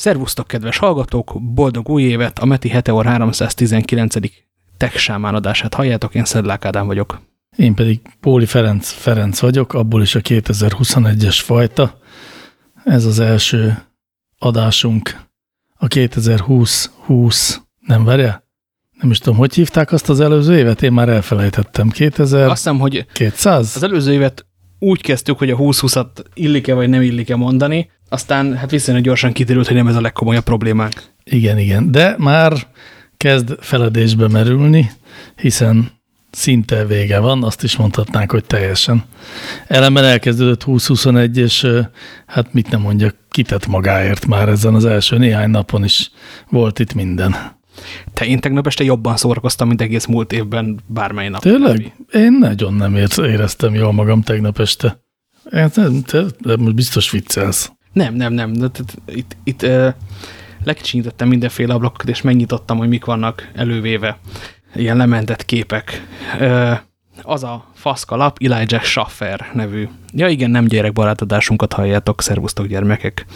Szervusztok, kedves hallgatók! Boldog új évet! A Meti Heteor 319. tech sámán adását halljátok, én Szedlák Ádám vagyok. Én pedig Póli Ferenc Ferenc vagyok, abból is a 2021-es fajta. Ez az első adásunk a 2020-20, nem várja? Nem is tudom, hogy hívták azt az előző évet? Én már elfelejtettem. 2000... Azt hiszem, hogy 200? az előző évet úgy kezdtük, hogy a 20-20-at illik-e vagy nem illik-e mondani, aztán hát viszonylag gyorsan kiderült, hogy nem ez a legkomolyabb problémánk. Igen, igen. De már kezd feledésbe merülni, hiszen szinte vége van, azt is mondhatnánk, hogy teljesen. Ellenben elkezdődött 2021, és hát mit nem mondjak, kitett magáért már ezen az első néhány napon is volt itt minden. Te én tegnap este jobban szórakoztam, mint egész múlt évben bármely nap. Tényleg? Én nagyon nem éreztem jól magam tegnap este. Te, te, te most biztos viccelsz. Nem, nem, nem. De, itt itt uh, lekicsinyítettem mindenféle ablakokat, és megnyitottam, hogy mik vannak elővéve. Ilyen lementett képek. Az a faszkalap Elijah Schaffer nevű. Ja igen, nem gyerekbarátadásunkat halljátok, szervusztok gyermekek.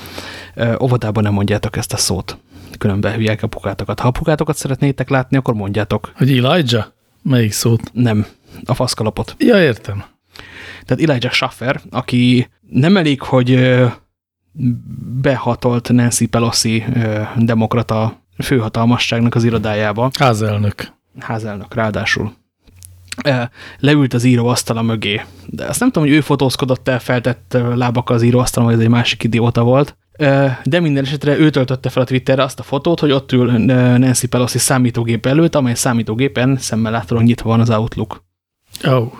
Uh, óvodában nem mondjátok ezt a szót. Különben hülyek apukátokat. Ha apukátokat szeretnétek látni, akkor mondjátok. Hogy Elijah? Melyik szót? Nem, a faszkalapot. Ja, értem. Tehát Elijah Schaffer, aki nem elég, hogy behatolt Nancy Pelosi demokrata főhatalmasságnak az irodájába. Házelnök. Házelnök, ráadásul. Leült az íróasztala mögé. De azt nem tudom, hogy ő fotózkodott el feltett lábakkal az íróasztalon, vagy ez egy másik idióta volt. De minden esetre ő töltötte fel a Twitterre azt a fotót, hogy ott ül Nancy Pelosi számítógép előtt, amely számítógépen szemmel láthatóan nyitva van az Outlook. Oh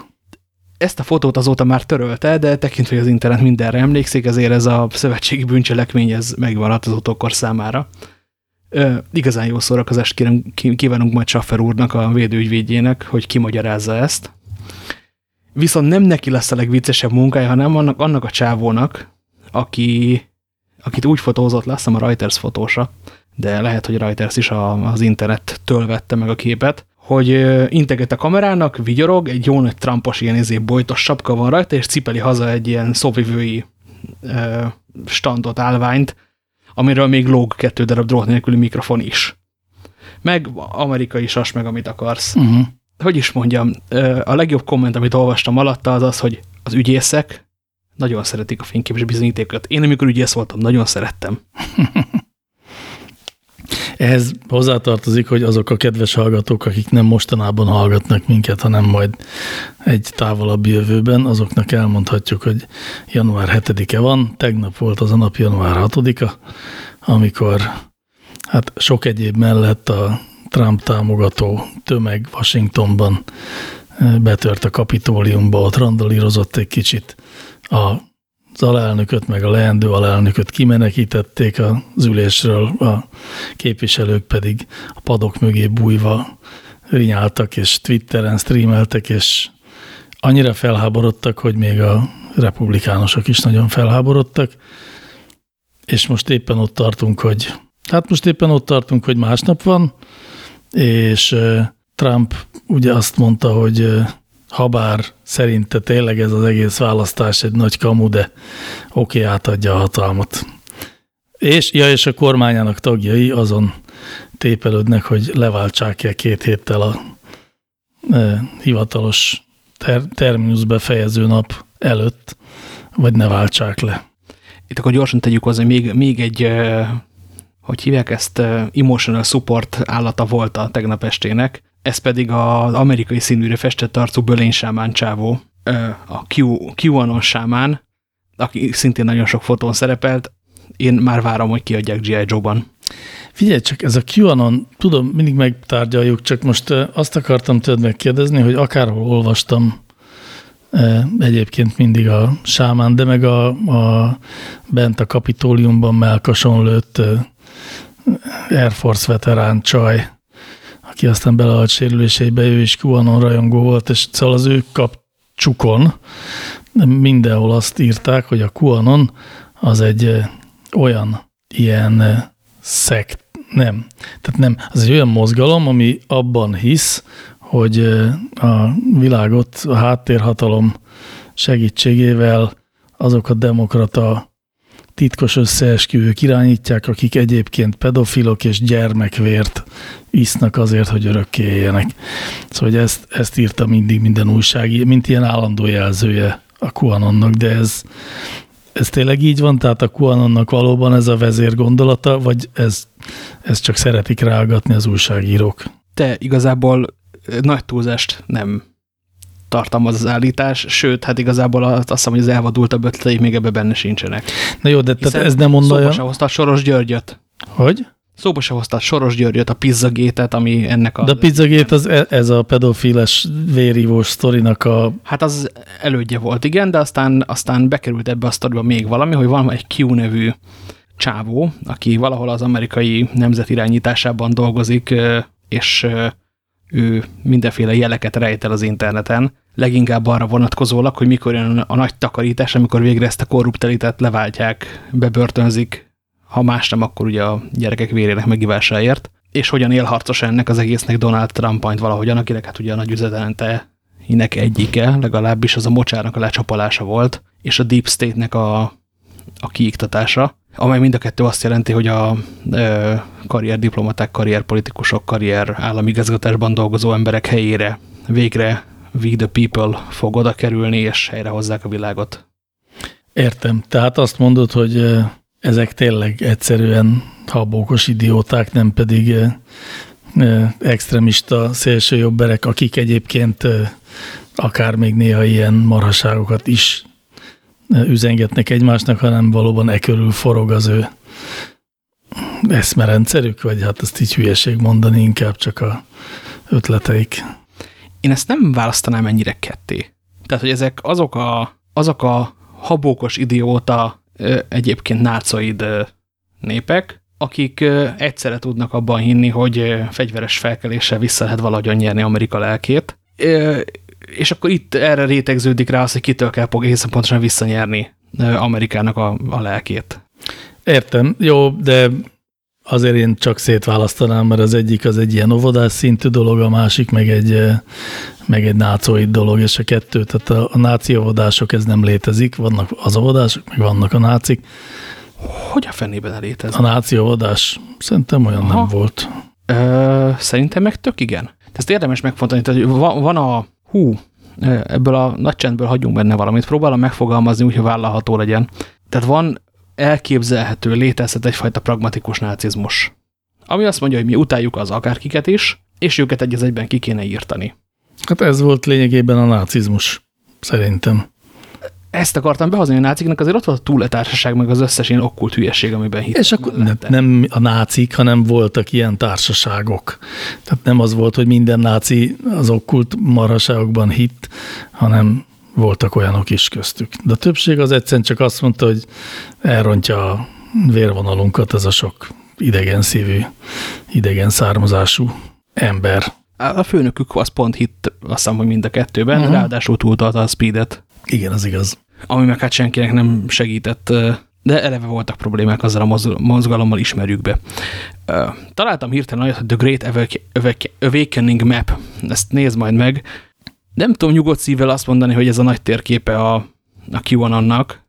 ezt a fotót azóta már törölte, de tekintve, hogy az internet mindenre emlékszik, ezért ez a szövetségi bűncselekmény ez megmaradt az utókor számára. Ö, igazán jó szórakozást kérem, kívánunk majd Schaffer úrnak, a védőügyvédjének, hogy kimagyarázza ezt. Viszont nem neki lesz a legviccesebb munkája, hanem annak, annak a csávónak, aki, akit úgy fotózott, lesz, a Reuters fotósa, de lehet, hogy Reuters is a, az internettől vette meg a képet, hogy integet a kamerának, vigyorog, egy jó nagy Trumpos ilyen izé bojtos sapka van rajta, és cipeli haza egy ilyen szóvivői standot, állványt, amiről még lóg kettő darab drót nélküli mikrofon is. Meg amerikai sas, meg amit akarsz. Uh mhm. -huh. Hogy is mondjam, a legjobb komment, amit olvastam alatta, az az, hogy az ügyészek nagyon szeretik a fényképes bizonyítékokat. Én, amikor ügyész voltam, nagyon szerettem. Ehhez hozzátartozik, hogy azok a kedves hallgatók, akik nem mostanában hallgatnak minket, hanem majd egy távolabbi jövőben, azoknak elmondhatjuk, hogy január 7-e van, tegnap volt az a nap január 6-a, amikor hát sok egyéb mellett a Trump támogató tömeg Washingtonban eh, betört a kapitóliumba, ott randalírozott egy kicsit a az alelnököt, meg a leendő alelnököt kimenekítették az ülésről, a képviselők pedig a padok mögé bújva rinyáltak, és Twitteren streameltek, és annyira felháborodtak, hogy még a republikánusok is nagyon felháborodtak, és most éppen ott tartunk, hogy hát most éppen ott tartunk, hogy másnap van, és Trump ugye azt mondta, hogy habár szerinte tényleg ez az egész választás egy nagy kamu, de oké, átadja a hatalmat. És, ja, és a kormányának tagjai azon tépelődnek, hogy leváltsák-e két héttel a e, hivatalos ter, terminus befejező nap előtt, vagy ne váltsák le. Itt akkor gyorsan tegyük hozzá, még, még egy, e, hogy hívják ezt, e, emotional support állata volt a tegnap estének, ez pedig az amerikai színűre festett arcú Bölény Sámán csávó, a Q, QAnon Sámán, aki szintén nagyon sok fotón szerepelt. Én már várom, hogy kiadják G.I. Joe-ban. Figyelj csak, ez a QAnon, tudom, mindig megtárgyaljuk, csak most azt akartam tőled megkérdezni, hogy akárhol olvastam egyébként mindig a sámán, de meg a, a bent a kapitóliumban melkason lőtt Air Force veterán csaj, aki aztán belehalt sérüléseibe, ő is QAnon rajongó volt, és szóval az ő kapcsukon mindenhol azt írták, hogy a QAnon az egy olyan ilyen szekt, nem, tehát nem, az egy olyan mozgalom, ami abban hisz, hogy a világot a háttérhatalom segítségével azok a demokrata titkos összeesküvők irányítják, akik egyébként pedofilok és gyermekvért isznak azért, hogy örökké éljenek. Szóval ezt, ezt írta mindig minden újság, mint ilyen állandó jelzője a QAnonnak, de ez, ez tényleg így van? Tehát a QAnonnak valóban ez a vezér gondolata, vagy ez, ez csak szeretik rágatni az újságírók? Te igazából nagy túlzást nem tartalmaz az állítás, sőt, hát igazából azt hiszem, hogy az elvadultabb ötleteik még ebbe benne sincsenek. Na jó, de tehát ez nem mond olyan... Szóba hozta Soros Györgyöt. Hogy? Szóba se hozta Soros Györgyöt, a pizzagétet, ami ennek a... De a pizzagét az e- ez a pedofiles vérívós sztorinak a... Hát az elődje volt, igen, de aztán, aztán bekerült ebbe a sztoriba még valami, hogy van egy Q nevű csávó, aki valahol az amerikai nemzetirányításában dolgozik, és ő mindenféle jeleket rejtel az interneten, leginkább arra vonatkozólag, hogy mikor jön a nagy takarítás, amikor végre ezt a korrupt elitet leváltják, bebörtönzik, ha más nem, akkor ugye a gyerekek vérének megívásáért, és hogyan élharcos ennek az egésznek Donald Trump majd valahogyan, akinek hát ugye a nagy üzetelente inek egyike, legalábbis az a mocsárnak a lecsapolása volt, és a Deep State-nek a, a kiiktatása, amely mind a kettő azt jelenti, hogy a e, karrierdiplomaták, karrierpolitikusok, karrier államigazgatásban dolgozó emberek helyére végre we the people fog oda kerülni, és helyrehozzák a világot. Értem. Tehát azt mondod, hogy ezek tényleg egyszerűen habókos idióták, nem pedig extremista szélsőjobberek, akik egyébként akár még néha ilyen marhaságokat is üzengetnek egymásnak, hanem valóban e körül forog az ő eszmerendszerük, vagy hát ezt így hülyeség mondani, inkább csak a ötleteik. Én ezt nem választanám ennyire ketté. Tehát, hogy ezek azok a, azok a habókos idióta egyébként nácoid népek, akik egyszerre tudnak abban hinni, hogy fegyveres felkeléssel vissza lehet valahogyan nyerni Amerika lelkét, és akkor itt erre rétegződik rá az, hogy kitől kell egészen pontosan visszanyerni Amerikának a, a lelkét. Értem, jó, de azért én csak szétválasztanám, mert az egyik az egy ilyen óvodás szintű dolog, a másik meg egy, meg egy nácoid dolog, és a kettő, tehát a, a náci óvodások ez nem létezik, vannak az óvodások, meg vannak a nácik. Hogy a fenében létezik? A náci óvodás szerintem olyan Aha. nem volt. Ö, szerintem meg tök igen. Ezt érdemes megfontani, tehát van, van a hú, ebből a nagy csendből hagyjunk benne valamit, próbálom megfogalmazni úgy, hogy vállalható legyen. Tehát van elképzelhető, létezhet egyfajta pragmatikus nácizmus, ami azt mondja, hogy mi utáljuk az akárkiket is, és őket egy az egyben ki kéne írtani. Hát ez volt lényegében a nácizmus, szerintem ezt akartam behozni a náciknak, azért ott volt a túletársaság, meg az összes ilyen okkult hülyeség, amiben hittek. És akkor ne, nem a nácik, hanem voltak ilyen társaságok. Tehát nem az volt, hogy minden náci az okkult marhaságokban hitt, hanem voltak olyanok is köztük. De a többség az egyszerűen csak azt mondta, hogy elrontja a vérvonalunkat ez a sok idegen szívű, idegen származású ember. A főnökük az pont hitt, azt hiszem, hogy mind a kettőben, uh mhm. -huh. ráadásul túltalta a speedet. Igen, az igaz ami meg hát senkinek nem segített, de eleve voltak problémák azzal a mozgalommal, ismerjük be. Találtam hirtelen olyat, hogy The Great Awakening Map, ezt nézd majd meg. Nem tudom nyugodt szívvel azt mondani, hogy ez a nagy térképe a, a QAnon-nak,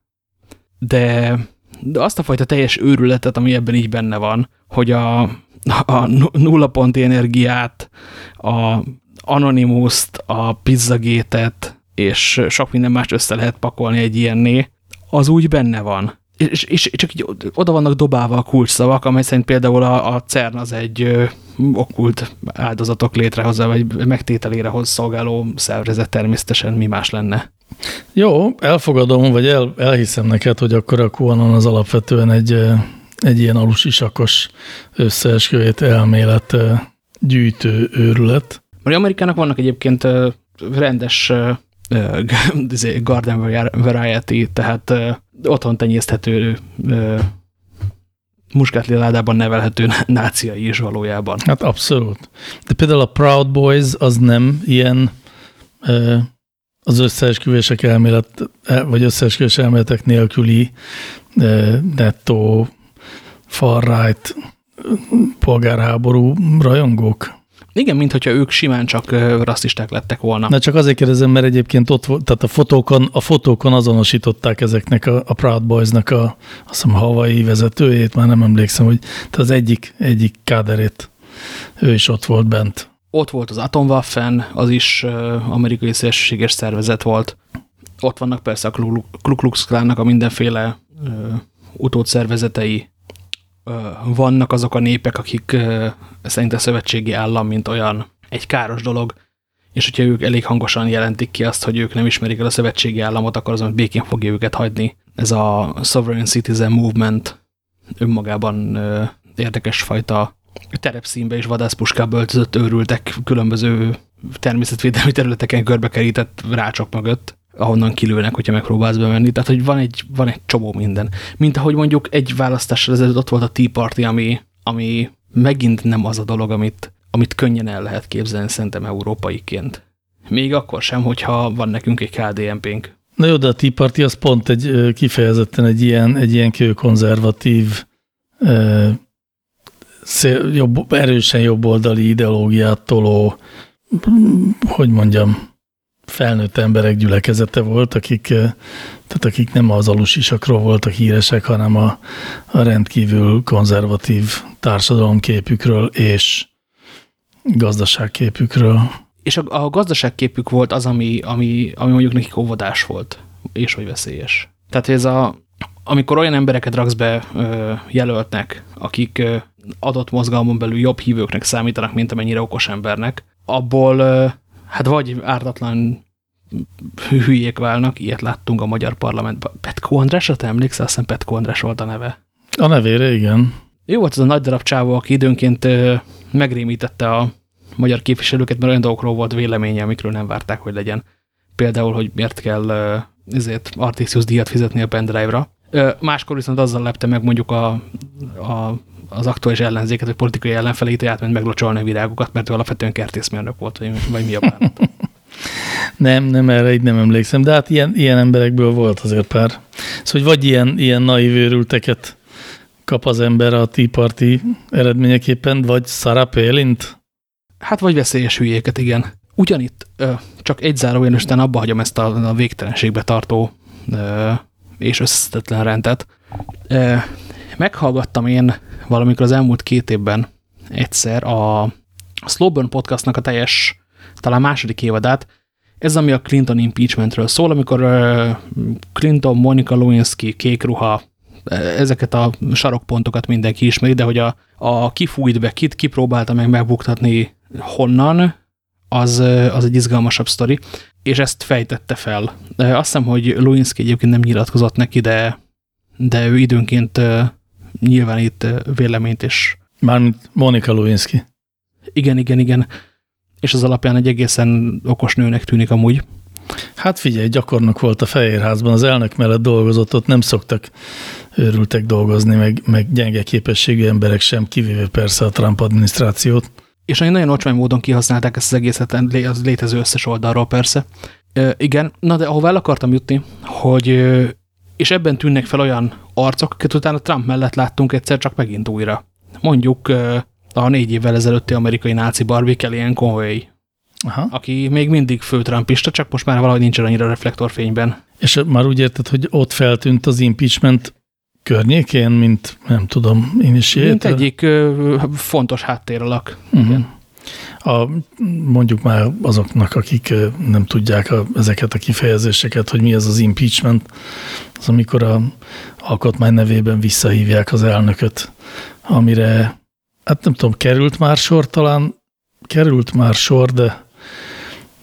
de, de azt a fajta teljes őrületet, ami ebben így benne van, hogy a, a nulla pont energiát, a Anonymous-t, a pizzagétet, és sok minden más össze lehet pakolni egy ilyenné, az úgy benne van. És, és csak így oda vannak dobálva a kulcsszavak, amely szerint például a, a CERN az egy ö, okkult áldozatok létrehozza, vagy megtételére hoz szolgáló szervezet természetesen mi más lenne. Jó, elfogadom, vagy el, elhiszem neked, hogy akkor a QAnon az alapvetően egy, egy ilyen alusisakos összeesküvét elmélet gyűjtő őrület. Mert Amerikának vannak egyébként rendes Izé, garden variety, tehát otthon tenyészthető muskátli ládában nevelhető náciai is valójában. Hát abszolút. De például a Proud Boys az nem ilyen az összeesküvések elmélet, vagy összeesküvés elméletek nélküli nettó far-right polgárháború rajongók? Igen, mint hogyha ők simán csak rasszisták lettek volna. Na csak azért kérdezem, mert egyébként ott volt, tehát a fotókon, a fotókon azonosították ezeknek a, a Proud Boys-nak a, azt hiszem, havai vezetőjét, már nem emlékszem, hogy tehát az egyik, egyik káderét, ő is ott volt bent. Ott volt az Atomwaffen, az is amerikai szélsőséges szervezet volt. Ott vannak persze a Ku Klux Klánnak a mindenféle utódszervezetei, vannak azok a népek, akik szerint a szövetségi állam, mint olyan egy káros dolog, és hogyha ők elég hangosan jelentik ki azt, hogy ők nem ismerik el a szövetségi államot, akkor azon békén fogja őket hagyni. Ez a Sovereign Citizen Movement önmagában érdekes fajta terepszínbe és vadászpuskába öltözött őrültek különböző természetvédelmi területeken körbekerített rácsok mögött ahonnan kilőnek, hogyha megpróbálsz bemenni. Tehát, hogy van egy, van egy csomó minden. Mint ahogy mondjuk egy választással ezelőtt ott volt a Tea Party, ami, ami megint nem az a dolog, amit, amit könnyen el lehet képzelni szerintem európaiként. Még akkor sem, hogyha van nekünk egy KDNP-nk. Na jó, de a Tea Party az pont egy kifejezetten egy ilyen, egy ilyen kőkonzervatív, jobb, erősen jobboldali ideológiát toló, hogy mondjam, felnőtt emberek gyülekezete volt, akik, eh, tehát akik nem az alusisakról voltak híresek, hanem a, a rendkívül konzervatív társadalomképükről és gazdaságképükről. És a, a gazdaságképük volt az, ami, ami, ami mondjuk nekik óvodás volt, és hogy veszélyes. Tehát ez a, amikor olyan embereket raksz be ö, jelöltnek, akik ö, adott mozgalmon belül jobb hívőknek számítanak, mint amennyire okos embernek, abból hát vagy ártatlan hülyék válnak, ilyet láttunk a magyar parlamentben. Petko András, te emlékszel? Azt hiszem Petko András volt a neve. A nevére, igen. Jó volt az a nagy darab csávó, aki időnként megrémítette a magyar képviselőket, mert olyan dolgokról volt véleménye, amikről nem várták, hogy legyen. Például, hogy miért kell ezért Artisius díjat fizetni a pendrive-ra. Máskor viszont azzal lepte meg mondjuk a, a, az aktuális ellenzéket, hogy politikai ellenfelét átment meglocsolni a virágokat, mert ő alapvetően kertészmérnök volt, vagy, vagy mi a bánat. nem, nem, erre így nem emlékszem, de hát ilyen, ilyen emberekből volt azért pár. Szóval, vagy ilyen, ilyen naív őrülteket kap az ember a Tea Party eredményeképpen, vagy Sarah Palint? Hát vagy veszélyes hülyéket, igen. Ugyanitt, csak egy zárójön, és abba hagyom ezt a, a végtelenségbe tartó és összetetlen rendet. Meghallgattam én valamikor az elmúlt két évben egyszer a Slowburn podcastnak a teljes, talán második évadát, ez ami a Clinton impeachmentről szól, amikor Clinton, Monica Lewinsky, kék ruha, ezeket a sarokpontokat mindenki ismeri, de hogy a, a kifújt be, kit kipróbálta meg megbuktatni honnan, az, az egy izgalmasabb sztori, és ezt fejtette fel. Azt hiszem, hogy Lewinsky egyébként nem nyilatkozott neki, de, de ő időnként nyilvánít véleményt, és... Mármint Monika Lewinsky. Igen, igen, igen. És az alapján egy egészen okos nőnek tűnik amúgy. Hát figyelj, gyakornok volt a Fehérházban, az elnök mellett dolgozott, ott nem szoktak őrültek dolgozni, meg, meg gyenge képességű emberek sem, kivéve persze a Trump adminisztrációt. És nagyon ocsmány módon kihasználták ezt az egészet, az létező összes oldalról persze. E, igen, na de ahová el akartam jutni, hogy és ebben tűnnek fel olyan arcok, akiket utána Trump mellett láttunk egyszer csak megint újra. Mondjuk a négy évvel ezelőtti amerikai náci Barbie Kellyanne Conway, Aha. aki még mindig fő trumpista, csak most már valahogy nincs annyira reflektorfényben. És már úgy érted, hogy ott feltűnt az impeachment környékén, mint nem tudom, initiator? Mint egyik ö, fontos háttéralak. Uh mhm. -huh. A, mondjuk már azoknak, akik nem tudják a, ezeket a kifejezéseket, hogy mi az az impeachment, az amikor a alkotmány nevében visszahívják az elnököt, amire, hát nem tudom, került már sor talán, került már sor, de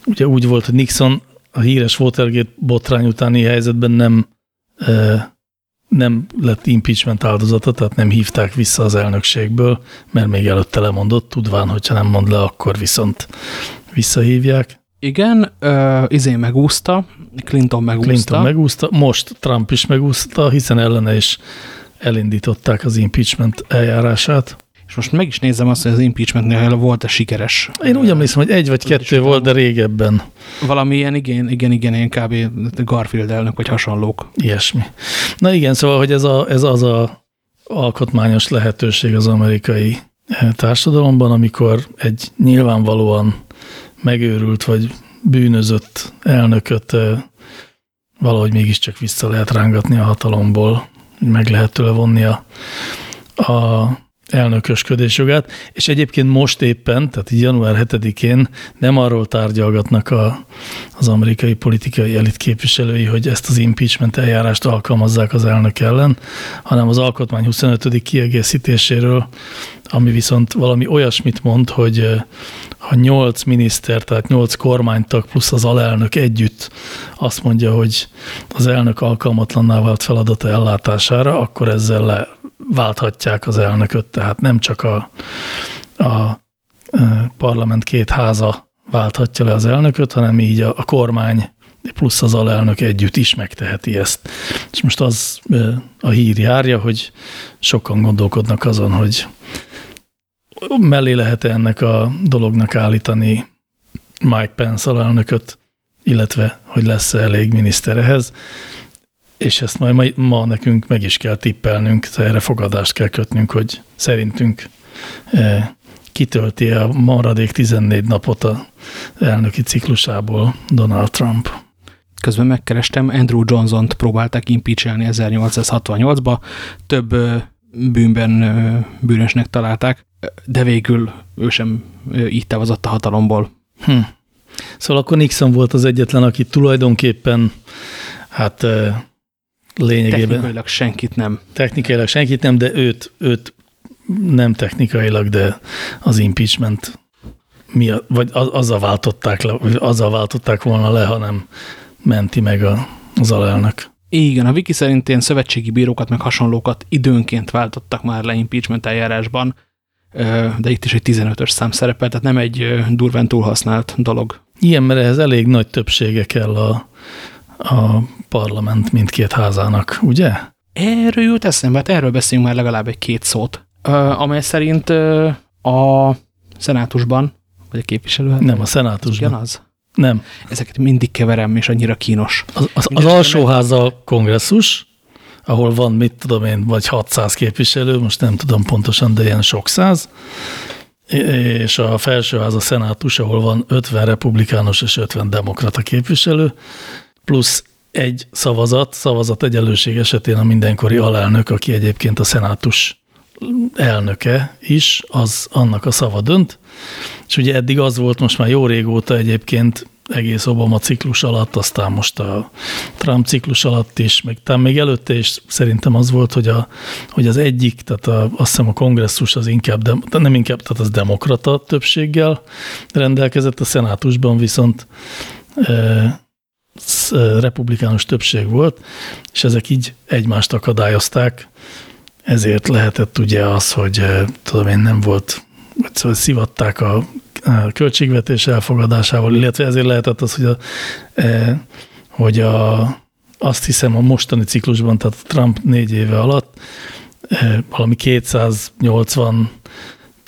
ugye úgy volt, hogy Nixon a híres Watergate botrány utáni helyzetben nem nem lett impeachment áldozata, tehát nem hívták vissza az elnökségből, mert még előtte lemondott, tudván, hogyha nem mond le, akkor viszont visszahívják. Igen, uh, izé megúszta, Clinton megúszta. Clinton megúszta, most Trump is megúszta, hiszen ellene is elindították az impeachment eljárását. És most meg is nézem azt, hogy az impeachmentnél volt-e sikeres. Én úgy emlékszem, hogy egy vagy kettő volt, de régebben. Valami ilyen, igen, igen, igen, ilyen kb. Garfield elnök, vagy hasonlók. Ilyesmi. Na igen, szóval, hogy ez, a, ez az a alkotmányos lehetőség az amerikai társadalomban, amikor egy nyilvánvalóan megőrült vagy bűnözött elnököt valahogy mégiscsak vissza lehet rángatni a hatalomból, meg lehet tőle vonni a, a elnökösködés jogát, és egyébként most éppen, tehát január 7-én nem arról tárgyalgatnak a, az amerikai politikai elit képviselői, hogy ezt az impeachment eljárást alkalmazzák az elnök ellen, hanem az alkotmány 25. kiegészítéséről, ami viszont valami olyasmit mond, hogy ha nyolc miniszter, tehát nyolc kormánytag plusz az alelnök együtt azt mondja, hogy az elnök alkalmatlanná vált feladata ellátására, akkor ezzel leválthatják az elnököt, tehát nem csak a, a parlament két háza válthatja le az elnököt, hanem így a, a kormány plusz az alelnök együtt is megteheti ezt. És most az a hír járja, hogy sokan gondolkodnak azon, hogy mellé lehet -e ennek a dolognak állítani Mike Pence alelnököt, illetve hogy lesz-e elég miniszter ehhez, és ezt majd ma, ma nekünk meg is kell tippelnünk, erre fogadást kell kötnünk, hogy szerintünk e, kitölti a maradék 14 napot a elnöki ciklusából Donald Trump. Közben megkerestem, Andrew Johnson-t próbálták impeachelni 1868-ba, több bűnben bűnösnek találták, de végül ő sem így távozott a hatalomból. Hm. Szóval akkor Nixon volt az egyetlen, aki tulajdonképpen hát lényegében... Technikailag senkit nem. Technikailag senkit nem, de őt, őt nem technikailag, de az impeachment mi, vagy azzal váltották, le, azzal váltották volna le, hanem menti meg a, az alelnök. Igen, a Wiki szerint ilyen szövetségi bírókat meg hasonlókat időnként váltottak már le impeachment eljárásban, de itt is egy 15-ös szám szerepel, tehát nem egy durván túlhasznált dolog. Igen, mert ehhez elég nagy többsége kell a, a parlament mindkét házának, ugye? Erről jut eszembe, hát erről beszélünk már legalább egy két szót, amely szerint a szenátusban, vagy a képviselő? Nem, a szenátusban. Az? Nem. Ezeket mindig keverem, és annyira kínos. Az, az, az alsóháza a kongresszus, ahol van, mit tudom én, vagy 600 képviselő, most nem tudom pontosan, de ilyen sok száz, és a felsőház a szenátus, ahol van 50 republikánus és 50 demokrata képviselő, plusz egy szavazat, szavazat egyenlőség esetén a mindenkori alelnök, aki egyébként a szenátus elnöke is, az annak a szava dönt. És ugye eddig az volt most már jó régóta egyébként egész Obama ciklus alatt, aztán most a Trump ciklus alatt is, meg talán még előtte is szerintem az volt, hogy, a, hogy az egyik, tehát a, azt hiszem a kongresszus az inkább, de, nem inkább, tehát az demokrata többséggel rendelkezett, a szenátusban viszont e, republikánus többség volt, és ezek így egymást akadályozták, ezért lehetett ugye az, hogy tudom én nem volt, szóval szivatták a költségvetés elfogadásával, illetve ezért lehetett az, hogy, a, hogy a, azt hiszem a mostani ciklusban, tehát Trump négy éve alatt valami 280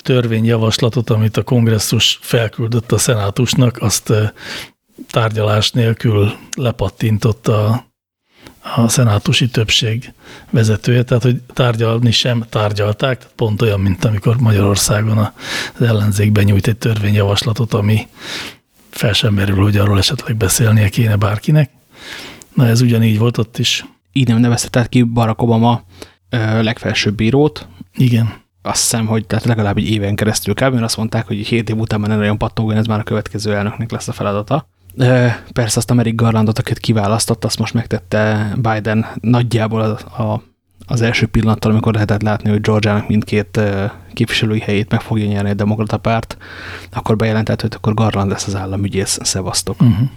törvényjavaslatot, amit a kongresszus felküldött a szenátusnak, azt tárgyalás nélkül lepattintotta a szenátusi többség vezetője, tehát hogy tárgyalni sem tárgyalták, tehát pont olyan, mint amikor Magyarországon az ellenzékben nyújt egy törvényjavaslatot, ami fel sem merül, hogy arról esetleg beszélnie kéne bárkinek. Na ez ugyanígy volt ott is. Így nem nevezte ki Barack Obama ö, legfelsőbb bírót. Igen. Azt hiszem, hogy tehát legalább egy éven keresztül kell, mert azt mondták, hogy hét év után már nem nagyon pattogjon, ez már a következő elnöknek lesz a feladata. Persze azt Amerik Garlandot, akit kiválasztott, azt most megtette Biden nagyjából a, a, az első pillanattal, amikor lehetett látni, hogy Georgiának mindkét képviselői helyét meg fogja nyerni a demokrata párt, akkor bejelentett, hogy akkor Garland lesz az államügyész, szevasztok. Uh mhm. -huh.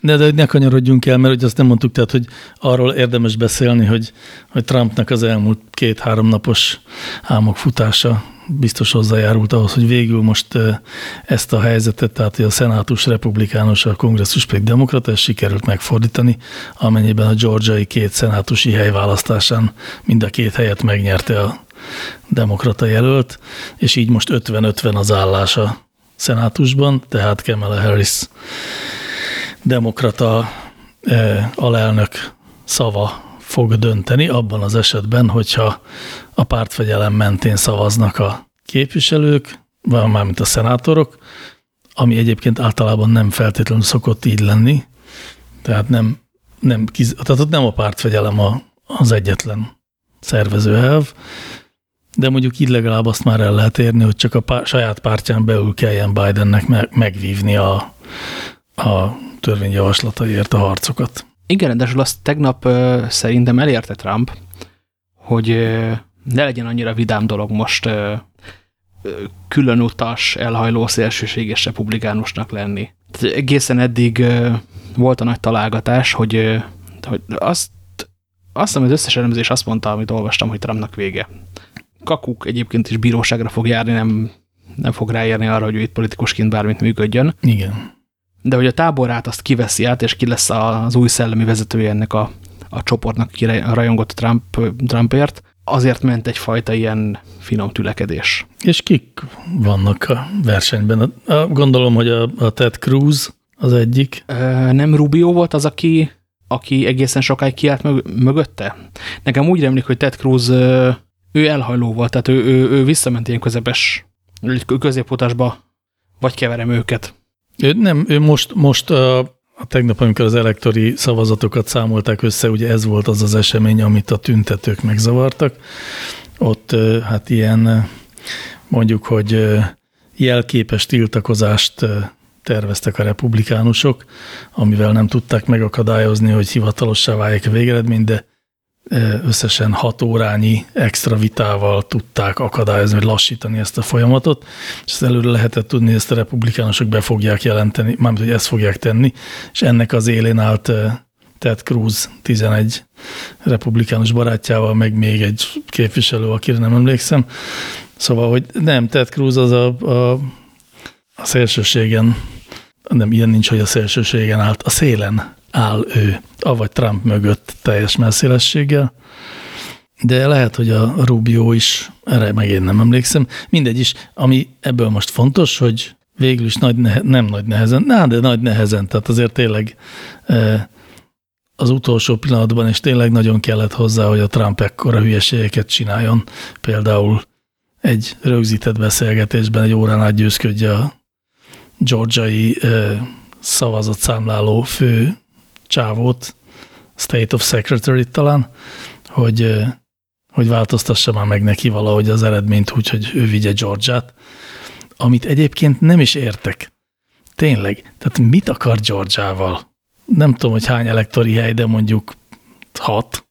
De, de ne kanyarodjunk el, mert hogy azt nem mondtuk, tehát, hogy arról érdemes beszélni, hogy, hogy Trumpnak az elmúlt két-három napos álmok futása biztos hozzájárult ahhoz, hogy végül most ezt a helyzetet, tehát hogy a szenátus republikánus, a kongresszus pedig demokrata, sikerült megfordítani, amennyiben a georgiai két szenátusi helyválasztásán mind a két helyet megnyerte a demokrata jelölt, és így most 50-50 az állás a szenátusban, tehát Kamala Harris demokrata eh, alelnök szava fog dönteni abban az esetben, hogyha a pártfegyelem mentén szavaznak a képviselők, vagy mármint a szenátorok, ami egyébként általában nem feltétlenül szokott így lenni, tehát nem, nem, tehát ott nem a pártfegyelem a, az egyetlen szervezőelv, de mondjuk így legalább azt már el lehet érni, hogy csak a pár, saját pártján belül kelljen Bidennek meg, megvívni a, a törvényjavaslataiért a harcokat. Igen, de azt tegnap uh, szerintem elérte Trump, hogy uh, ne legyen annyira vidám dolog most uh, különutas, elhajló szélsőséges republikánusnak lenni. Tehát egészen eddig volt a nagy találgatás, hogy, hogy azt, azt hiszem, az összes elemzés azt mondta, amit olvastam, hogy Trumpnak vége. Kakuk egyébként is bíróságra fog járni, nem, nem fog ráérni arra, hogy ő itt politikusként bármit működjön. Igen. De hogy a táborát azt kiveszi át, és ki lesz az új szellemi vezetője ennek a, a csoportnak, aki rajongott Trump, Trumpért, azért ment egyfajta ilyen finom tülekedés. És kik vannak a versenyben? Gondolom, hogy a, a Ted Cruz az egyik. Nem Rubio volt az, aki, aki egészen sokáig kiállt mög mögötte? Nekem úgy remlik, hogy Ted Cruz ő elhajló volt, tehát ő, ő, ő visszament ilyen közepes, középutasba, vagy keverem őket. Ő nem, ő most, most a, a tegnap, amikor az elektori szavazatokat számolták össze, ugye ez volt az az esemény, amit a tüntetők megzavartak. Ott hát ilyen mondjuk, hogy jelképes tiltakozást terveztek a republikánusok, amivel nem tudták megakadályozni, hogy hivatalossá váljék a végeredmény, de összesen hat órányi extra vitával tudták akadályozni, vagy lassítani ezt a folyamatot, és ezt előre lehetett tudni, hogy ezt a republikánusok be fogják jelenteni, mármint, hogy ezt fogják tenni, és ennek az élén állt Ted Cruz 11 republikánus barátjával, meg még egy képviselő, akire nem emlékszem. Szóval, hogy nem, Ted Cruz az a, a, a szélsőségen, nem ilyen nincs, hogy a szélsőségen állt, a szélen áll ő, avagy Trump mögött teljes messzélességgel, de lehet, hogy a Rubio is, erre meg én nem emlékszem, mindegy is, ami ebből most fontos, hogy végül is nagy nehe, nem nagy nehezen, na, de nagy nehezen, tehát azért tényleg e, az utolsó pillanatban, és tényleg nagyon kellett hozzá, hogy a Trump ekkora hülyeségeket csináljon, például egy rögzített beszélgetésben egy órán át győzködje a georgiai e, szavazatszámláló fő csávót, State of Secretary talán, hogy, hogy változtassa már meg neki valahogy az eredményt úgy, hogy ő vigye Georgiát, amit egyébként nem is értek. Tényleg, tehát mit akar Georgiával? Nem tudom, hogy hány elektori hely, de mondjuk hat.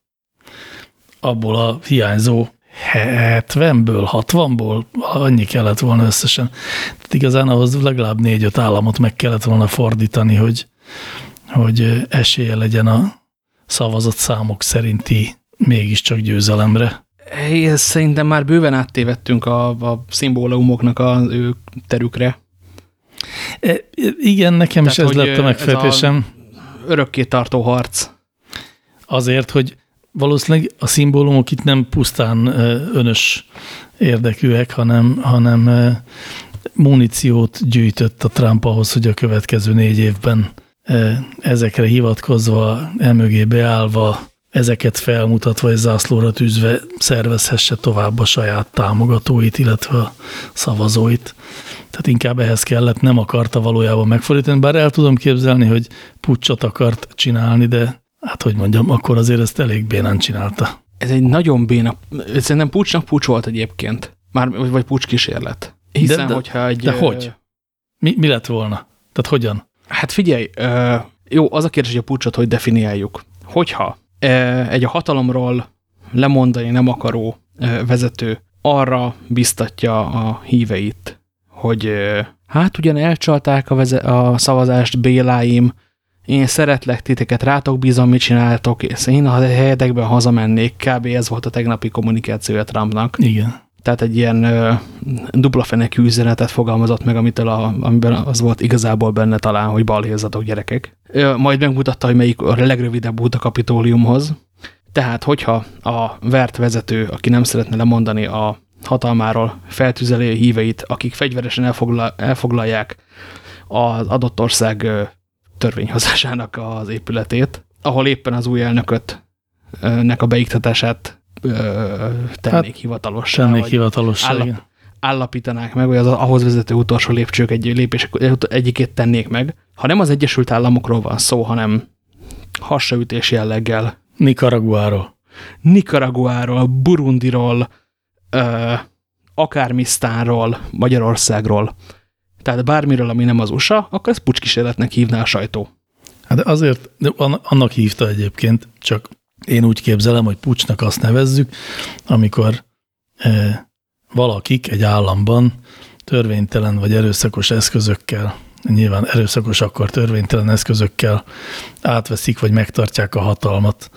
Abból a hiányzó 70-ből, 60-ból annyi kellett volna összesen. Tehát igazán ahhoz legalább négy-öt államot meg kellett volna fordítani, hogy, hogy esélye legyen a szavazat számok szerinti mégiscsak győzelemre. É, szerintem már bőven áttévettünk a, a szimbólumoknak az ő terükre. E, igen, nekem Tehát, is ez lett a megfejtésem. Örökké tartó harc. Azért, hogy valószínűleg a szimbólumok itt nem pusztán önös érdekűek, hanem, hanem muníciót gyűjtött a Trump ahhoz, hogy a következő négy évben ezekre hivatkozva, emögé beállva, ezeket felmutatva és zászlóra tűzve szervezhesse tovább a saját támogatóit, illetve a szavazóit. Tehát inkább ehhez kellett, nem akarta valójában megfordítani, bár el tudom képzelni, hogy pucsot akart csinálni, de hát hogy mondjam, akkor azért ezt elég bénán csinálta. Ez egy nagyon béna, szerintem pucsnak pucs volt egyébként, már, vagy pucs kísérlet. Hiszen, de, de, hogyha egy... De hogy? Mi, mi lett volna? Tehát hogyan? Hát figyelj, jó, az a kérdés, hogy a pucsot hogy definiáljuk. Hogyha egy a hatalomról lemondani nem akaró vezető arra biztatja a híveit, hogy hát ugyan elcsalták a, a szavazást Béláim, én szeretlek titeket, rátok bízom, mit csináltok, és én a helyedekben hazamennék, kb. ez volt a tegnapi kommunikációja Trumpnak. Igen. Tehát egy ilyen ö, dupla fenekű üzenetet fogalmazott meg, amitől a, amiben az volt igazából benne talán, hogy balhézatok gyerekek. Ö, majd megmutatta, hogy melyik a legrövidebb út a kapitóliumhoz. Tehát, hogyha a vert vezető, aki nem szeretne lemondani a hatalmáról, feltüzelé híveit, akik fegyveresen elfoglal, elfoglalják az adott ország törvényhozásának az épületét, ahol éppen az új elnököt nek a beiktatását tennék hát, hivatalossá. Tennék hivatalossá, állam, állapítanák meg, vagy az ahhoz vezető utolsó lépcsők egy lépések egyikét tennék meg. Ha nem az Egyesült Államokról van szó, hanem hassaütés jelleggel. Nicaraguáról. Nicaraguáról, Burundiról, ö, akármisztánról, Magyarországról. Tehát bármiről, ami nem az USA, akkor ez pucskísérletnek hívná a sajtó. Hát azért de annak hívta egyébként, csak én úgy képzelem, hogy pucsnak azt nevezzük, amikor e, valakik egy államban törvénytelen vagy erőszakos eszközökkel, nyilván erőszakos akkor törvénytelen eszközökkel átveszik vagy megtartják a hatalmat.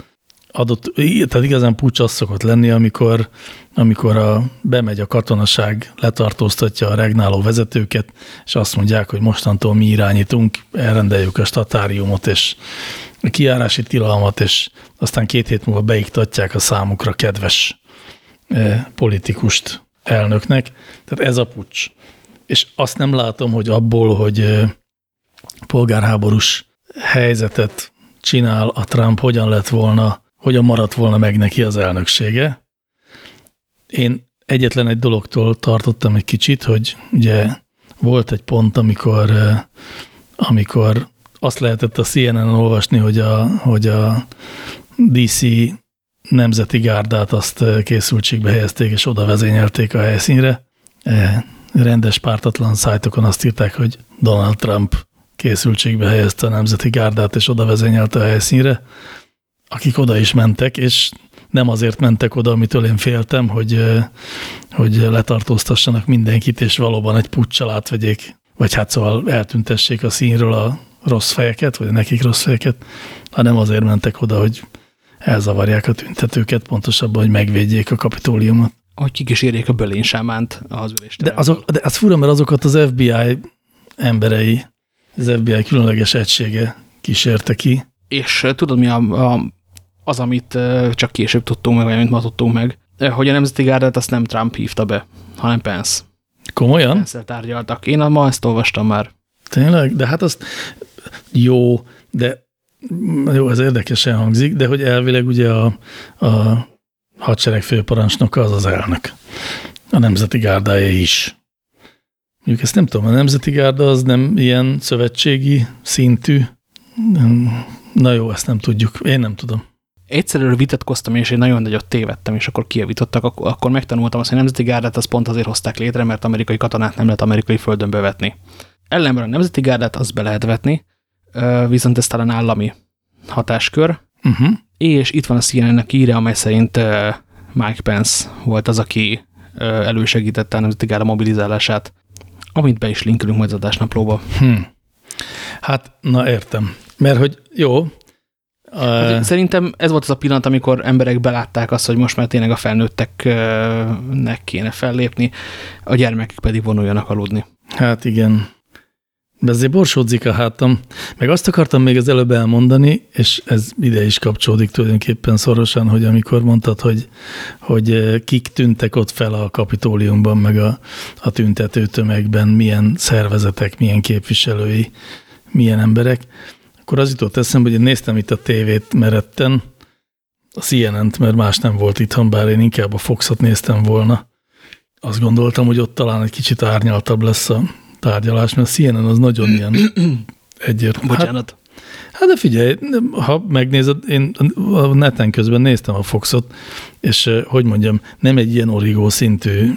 Adott, tehát igazán pucs az szokott lenni, amikor, amikor a, bemegy a katonaság, letartóztatja a regnáló vezetőket, és azt mondják, hogy mostantól mi irányítunk, elrendeljük a statáriumot, és a kiárási tilalmat, és aztán két hét múlva beiktatják a számukra kedves eh, politikust elnöknek. Tehát ez a pucs. És azt nem látom, hogy abból, hogy eh, polgárháborús helyzetet csinál a Trump, hogyan lett volna, hogyan maradt volna meg neki az elnöksége. Én egyetlen egy dologtól tartottam egy kicsit, hogy ugye volt egy pont, amikor, eh, amikor azt lehetett a CNN-en olvasni, hogy a, hogy a DC nemzeti gárdát azt eh, készültségbe helyezték, és oda vezényelték a helyszínre. Eh, rendes pártatlan szájtokon azt írták, hogy Donald Trump készültségbe helyezte a nemzeti gárdát, és oda vezényelte a helyszínre, akik oda is mentek, és nem azért mentek oda, amitől én féltem, hogy, hogy letartóztassanak mindenkit, és valóban egy puccsal átvegyék, vagy hát szóval eltüntessék a színről a rossz fejeket, vagy nekik rossz fejeket, hanem azért mentek oda, hogy elzavarják a tüntetőket, pontosabban, hogy megvédjék a kapitóliumot. Hogy kikísérjék a bölénysámánt az De, azok, de az fura, mert azokat az FBI emberei, az FBI különleges egysége kísérte ki. És tudod, mi a, a, az, amit csak később tudtunk meg, vagy amit ma tudtunk meg, hogy a Nemzeti Gárdát azt nem Trump hívta be, hanem Pence. Komolyan? Pence tárgyaltak. Én ma ezt olvastam már. Tényleg? De hát azt jó, de jó, ez érdekesen hangzik, de hogy elvileg ugye a, a hadsereg főparancsnoka az az elnök. A Nemzeti Gárdája is. Mondjuk ezt nem tudom, a Nemzeti Gárda az nem ilyen szövetségi szintű. Na jó, ezt nem tudjuk. Én nem tudom. Egyszerűen vitatkoztam, és én nagyon nagyot tévedtem, és akkor kijavítottak, akkor megtanultam azt, hogy a Nemzeti Gárdát az pont azért hozták létre, mert amerikai katonát nem lehet amerikai földön bevetni. Ellenben a Nemzeti Gárdát azt be lehet vetni, viszont ez talán állami hatáskör, uh -huh. és itt van a CNN-nek íre, amely szerint Mike Pence volt az, aki elősegítette a Nemzeti Gárda mobilizálását, amit be is linkelünk majd az adásnaplóba. Hmm. Hát, na értem. Mert hogy jó, Hát, szerintem ez volt az a pillanat, amikor emberek belátták azt, hogy most már tényleg a felnőtteknek kéne fellépni, a gyermekek pedig vonuljanak aludni. Hát igen. De azért borsódzik a hátam. Meg azt akartam még az előbb elmondani, és ez ide is kapcsolódik tulajdonképpen szorosan, hogy amikor mondtad, hogy, hogy kik tűntek ott fel a kapitóliumban, meg a, a tüntető tömegben, milyen szervezetek, milyen képviselői, milyen emberek, akkor az jutott eszembe, hogy én néztem itt a tévét meretten, a CNN-t, mert más nem volt itthon, bár én inkább a Foxot néztem volna. Azt gondoltam, hogy ott talán egy kicsit árnyaltabb lesz a tárgyalás, mert a CNN az nagyon ilyen egyértelmű. Bocsánat. Hát, hát de figyelj, ha megnézed, én a neten közben néztem a Foxot, és hogy mondjam, nem egy ilyen origó szintű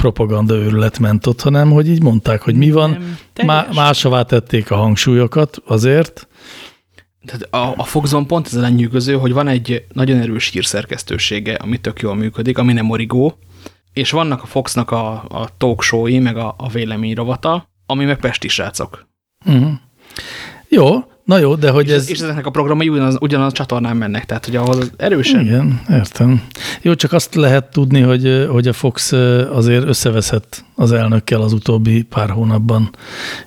propaganda őrület ment ott, hanem hogy így mondták, hogy mi van, Má, máshová tették a hangsúlyokat azért. Tehát a, a Foxon pont ez a lenyűgöző, hogy van egy nagyon erős hírszerkesztősége, ami tök jól működik, ami nem origó, és vannak a Foxnak a, a talk show meg a, a véleményrovata, ami meg pesti srácok. Uh mhm. -huh. Jó, na jó, de hogy és, ez... És ezeknek a programai ugyanaz, ugyanaz a csatornán mennek, tehát hogy ahhoz erősen... Igen, értem. Jó, csak azt lehet tudni, hogy, hogy a Fox azért összeveszett az elnökkel az utóbbi pár hónapban,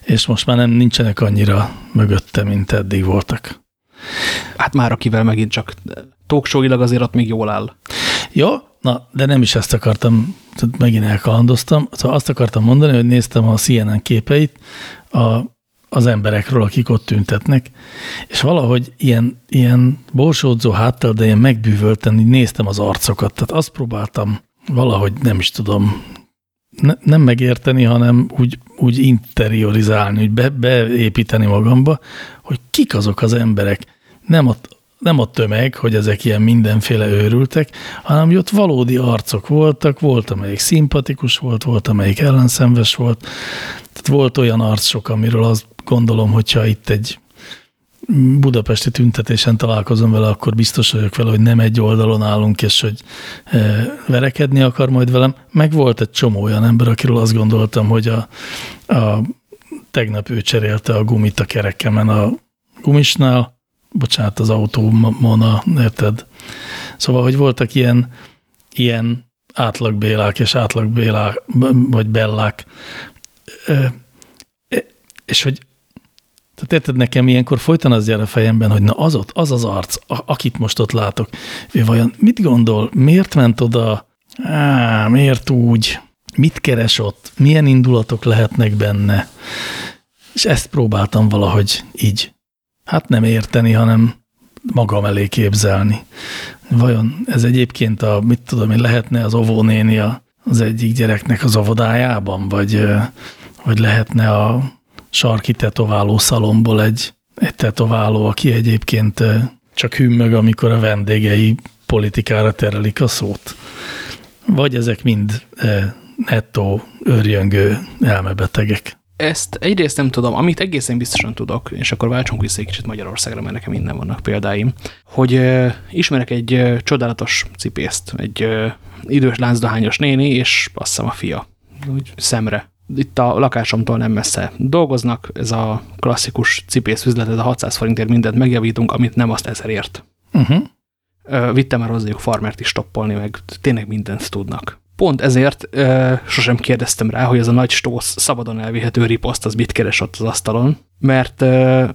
és most már nem nincsenek annyira mögötte, mint eddig voltak. Hát már akivel megint csak talkshowilag azért ott még jól áll. Jó, Na, de nem is ezt akartam, megint elkalandoztam. Szóval azt akartam mondani, hogy néztem a CNN képeit a, az emberekről, akik ott tüntetnek, és valahogy ilyen, ilyen borsódzó háttal, de ilyen megbűvölten így néztem az arcokat. Tehát azt próbáltam valahogy nem is tudom, ne, nem megérteni, hanem úgy, úgy interiorizálni, úgy be, beépíteni magamba, hogy kik azok az emberek. Nem a, nem a tömeg, hogy ezek ilyen mindenféle őrültek, hanem hogy ott valódi arcok voltak, volt, amelyik szimpatikus volt, volt, amelyik ellenszenves volt. Tehát volt olyan arcok, amiről azt gondolom, hogyha itt egy budapesti tüntetésen találkozom vele, akkor biztos vagyok vele, hogy nem egy oldalon állunk, és hogy e, verekedni akar majd velem. Meg volt egy csomó olyan ember, akiről azt gondoltam, hogy a, a tegnap ő cserélte a gumit a kerekemen a gumisnál, bocsánat, az autómon, érted? Szóval, hogy voltak ilyen, ilyen átlagbélák és átlagbélák, vagy bellák, és hogy tehát érted nekem ilyenkor folyton az jár a fejemben, hogy na az ott, az az arc, a, akit most ott látok, ő vajon mit gondol, miért ment oda, Á, miért úgy, mit keres ott, milyen indulatok lehetnek benne, és ezt próbáltam valahogy így, hát nem érteni, hanem magam elé képzelni. Vajon ez egyébként a, mit tudom én, lehetne az óvónéni az egyik gyereknek az óvodájában, vagy, vagy lehetne a sarki tetováló szalomból egy, egy tetováló, aki egyébként csak hümmög, amikor a vendégei politikára terelik a szót. Vagy ezek mind nettó őrjöngő elmebetegek. Ezt egyrészt nem tudom, amit egészen biztosan tudok, és akkor váltsunk vissza egy kicsit Magyarországra, mert nekem innen vannak példáim, hogy uh, ismerek egy uh, csodálatos cipészt, egy uh, idős láncdohányos néni, és azt hiszem a fia, úgy szemre itt a lakásomtól nem messze dolgoznak, ez a klasszikus cipész üzletet, a 600 forintért mindent megjavítunk, amit nem azt ezerért. Uh -huh. Vittem már hozzájuk farmert is toppolni, meg tényleg mindent tudnak. Pont ezért ö, sosem kérdeztem rá, hogy ez a nagy stósz szabadon elvihető riposzt az mit keres ott az asztalon, mert ö,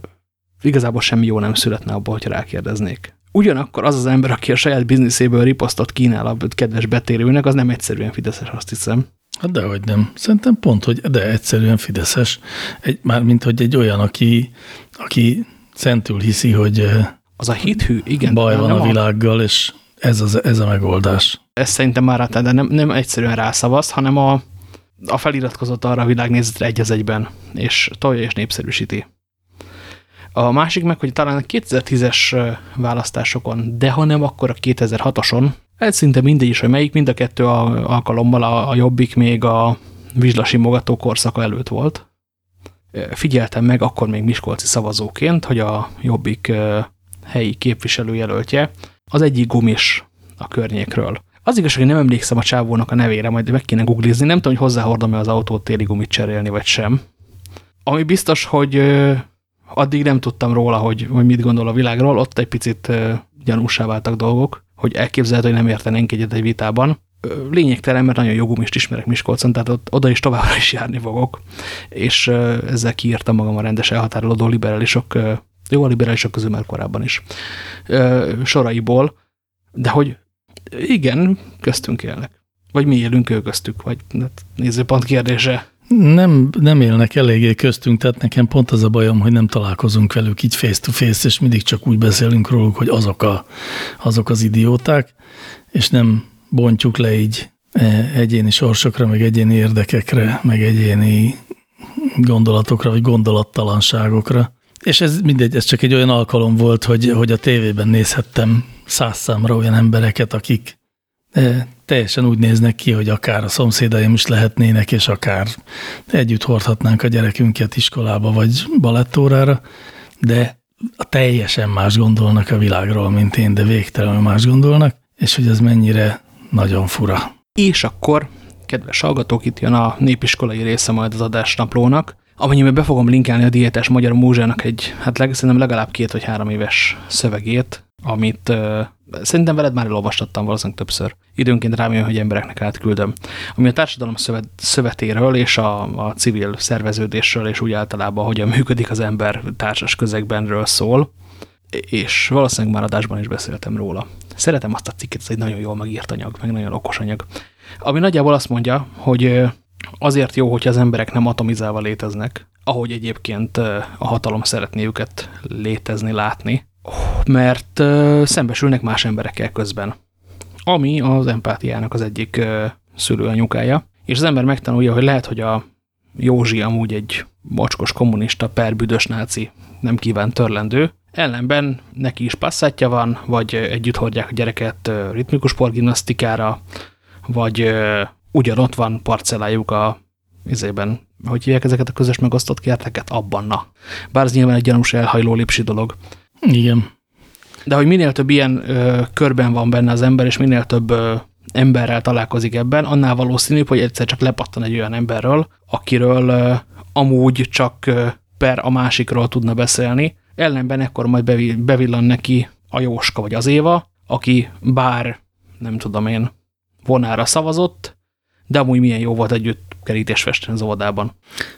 igazából semmi jó nem születne abból, hogyha rákérdeznék. Ugyanakkor az az ember, aki a saját bizniszéből riposztot kínál a kedves betérőnek, az nem egyszerűen fideszes, azt hiszem. Hát dehogy nem. Szerintem pont, hogy de egyszerűen fideszes. Egy, mármint, hogy egy olyan, aki, aki szentül hiszi, hogy az a hithű, igen. Baj van a világgal, és ez, az, ez a megoldás. Ez szerintem már de nem, nem egyszerűen rászavaz, hanem a, a feliratkozott arra a világnézetre egy az egyben, és tolja és népszerűsíti. A másik meg, hogy talán a 2010-es eh, választásokon, de ha nem, akkor a 2006-oson ez szinte mindegy is, hogy melyik, mind a kettő alkalommal a, a jobbik még a vizslasimogató korszaka előtt volt. Figyeltem meg akkor még Miskolci szavazóként, hogy a jobbik helyi képviselőjelöltje az egyik gumis a környékről. Az igaz, hogy nem emlékszem a csávónak a nevére, majd meg kéne googlizni, nem tudom, hogy hozzáhordom-e az autót téli gumit cserélni, vagy sem. Ami biztos, hogy addig nem tudtam róla, hogy, hogy mit gondol a világról, ott egy picit gyanúsá váltak dolgok hogy elképzelhető, hogy nem értenénk egyet egy vitában. Lényegtelen, mert nagyon jó gumist ismerek Miskolcon, tehát ott, oda is továbbra is járni fogok, és ezzel kiírtam magam a rendes elhatárolódó liberálisok, jó, a liberálisok közül már korábban is, soraiból, de hogy igen, köztünk élnek. Vagy mi élünk ő köztük, vagy hát nézőpont kérdése. Nem, nem élnek eléggé köztünk, tehát nekem pont az a bajom, hogy nem találkozunk velük így face-to-face, -face, és mindig csak úgy beszélünk róluk, hogy azok, a, azok az idióták, és nem bontjuk le így e, egyéni sorsokra, meg egyéni érdekekre, meg egyéni gondolatokra, vagy gondolattalanságokra. És ez mindegy, ez csak egy olyan alkalom volt, hogy, hogy a tévében nézhettem száz olyan embereket, akik teljesen úgy néznek ki, hogy akár a szomszédaim is lehetnének, és akár együtt hordhatnánk a gyerekünket iskolába vagy balettórára, de teljesen más gondolnak a világról, mint én, de végtelenül más gondolnak, és hogy ez mennyire nagyon fura. És akkor, kedves hallgatók, itt jön a népiskolai része majd az adásnaplónak, amennyiben be fogom linkelni a Diétás Magyar Múzsának egy, hát szerintem legalább két vagy három éves szövegét, amit szerintem veled már elolvastattam valószínűleg többször. Időnként rám jön, hogy embereknek átküldöm. Ami a társadalom szövet, szövetéről és a, a civil szerveződésről, és úgy általában, hogyan működik az ember társas közegbenről szól, és valószínűleg már adásban is beszéltem róla. Szeretem azt a cikket, ez egy nagyon jól megírt anyag, meg nagyon okos anyag. Ami nagyjából azt mondja, hogy azért jó, hogy az emberek nem atomizálva léteznek, ahogy egyébként a hatalom szeretné őket létezni, látni, mert szembesülnek más emberekkel közben. ami az empátiának az egyik szülőanyukája. És az ember megtanulja, hogy lehet, hogy a Józsi amúgy egy mocskos kommunista per büdös náci nem kíván törlendő, ellenben neki is passzátja van, vagy együtt hordják a gyereket ritmikus porgimnasztikára, vagy ugyanott van parcellájuk a izében, hogy hívják ezeket a közös megosztott kerteket, abban na. Bár ez nyilván egy gyanús elhajló lépsi dolog. Igen. De hogy minél több ilyen ö, körben van benne az ember, és minél több ö, emberrel találkozik ebben, annál valószínűbb, hogy egyszer csak lepattan egy olyan emberről, akiről ö, amúgy csak ö, per a másikról tudna beszélni, ellenben ekkor majd bevillan neki a Jóska vagy az Éva, aki bár, nem tudom én, vonára szavazott, de amúgy milyen jó volt együtt kerítés festeni az óvodában.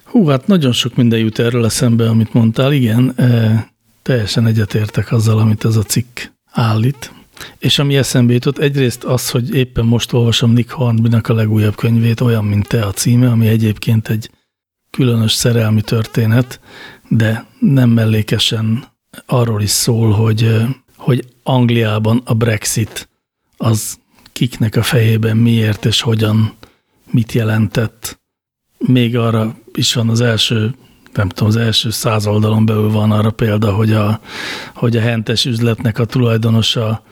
Hú, hát nagyon sok minden jut erről eszembe, amit mondtál, igen, e, teljesen egyetértek azzal, amit ez a cikk állít. És ami eszembe jutott, egyrészt az, hogy éppen most olvasom Nick Hornbynak a legújabb könyvét, olyan, mint te a címe, ami egyébként egy különös szerelmi történet, de nem mellékesen arról is szól, hogy, hogy Angliában a Brexit az kiknek a fejében miért és hogyan, mit jelentett. Még arra is van az első, nem tudom, az első száz oldalon belül van arra példa, hogy a, hogy a hentes üzletnek a tulajdonosa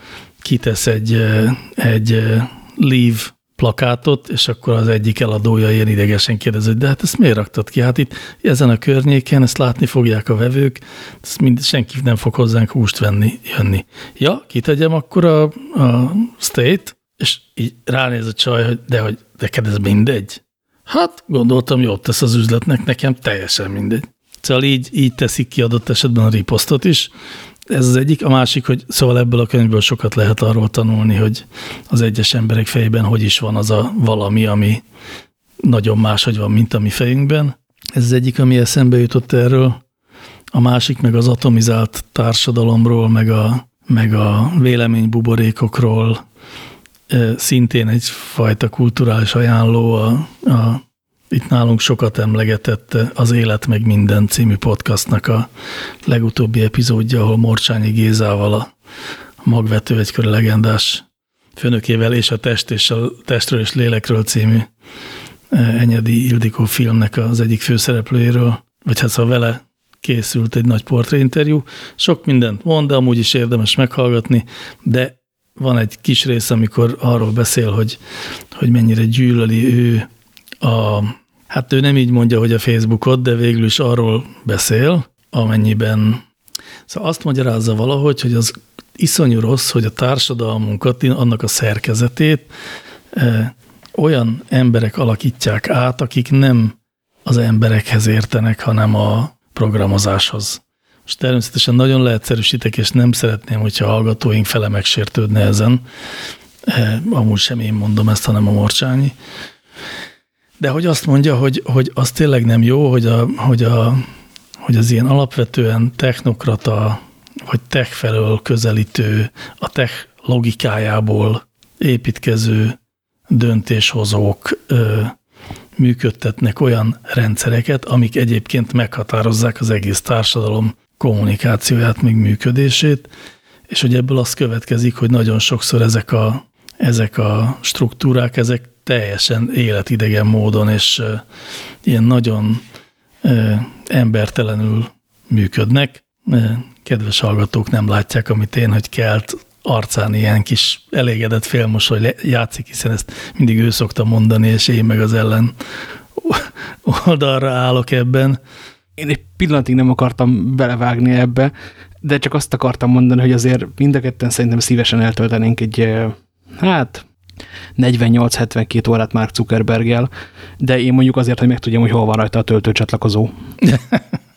kitesz egy, egy leave plakátot, és akkor az egyik eladója ilyen idegesen kérdez, hogy de hát ezt miért raktad ki? Hát itt ezen a környéken ezt látni fogják a vevők, ezt mind, senki nem fog hozzánk húst venni, jönni. Ja, kitegyem akkor a, a state, és így ránéz a csaj, hogy de hogy neked ez mindegy? Hát gondoltam, jót tesz az üzletnek, nekem teljesen mindegy. Szóval így, így teszik ki adott esetben a riposztot is, ez az egyik, a másik, hogy szóval ebből a könyvből sokat lehet arról tanulni, hogy az egyes emberek fejében hogy is van az a valami, ami nagyon máshogy van, mint a mi fejünkben. Ez az egyik, ami eszembe jutott erről. A másik meg az atomizált társadalomról, meg a, meg a véleménybuborékokról, szintén egyfajta kulturális ajánló a, a itt nálunk sokat emlegetett az Élet meg minden című podcastnak a legutóbbi epizódja, ahol Morcsányi Gézával a magvető egykor legendás főnökével és a test és a testről és lélekről című Enyedi Ildikó filmnek az egyik főszereplőjéről, vagy hát szóval vele készült egy nagy portréinterjú. Sok mindent mond, de amúgy is érdemes meghallgatni, de van egy kis rész, amikor arról beszél, hogy, hogy mennyire gyűlöli ő a, hát ő nem így mondja, hogy a Facebookot, de végül is arról beszél, amennyiben, szóval azt magyarázza valahogy, hogy az iszonyú rossz, hogy a társadalmunkat, annak a szerkezetét e, olyan emberek alakítják át, akik nem az emberekhez értenek, hanem a programozáshoz. És természetesen nagyon leegyszerűsítek, és nem szeretném, hogyha a hallgatóink fele megsértődne ezen. E, amúgy sem én mondom ezt, hanem a Morcsányi. De hogy azt mondja, hogy, hogy az tényleg nem jó, hogy, a, hogy, a, hogy az ilyen alapvetően technokrata, vagy tech felől közelítő, a tech logikájából építkező döntéshozók ö, működtetnek olyan rendszereket, amik egyébként meghatározzák az egész társadalom kommunikációját, még működését, és hogy ebből az következik, hogy nagyon sokszor ezek a, ezek a struktúrák, ezek teljesen életidegen módon, és ilyen nagyon embertelenül működnek. Kedves hallgatók nem látják, amit én, hogy kelt arcán ilyen kis elégedett félmosoly játszik, hiszen ezt mindig ő szokta mondani, és én meg az ellen oldalra állok ebben. Én egy pillanatig nem akartam belevágni ebbe, de csak azt akartam mondani, hogy azért mind a ketten szerintem szívesen eltöltenénk egy, hát 48-72 órát Mark Zuckerberggel, de én mondjuk azért, hogy megtudjam, hogy hol van rajta a töltőcsatlakozó.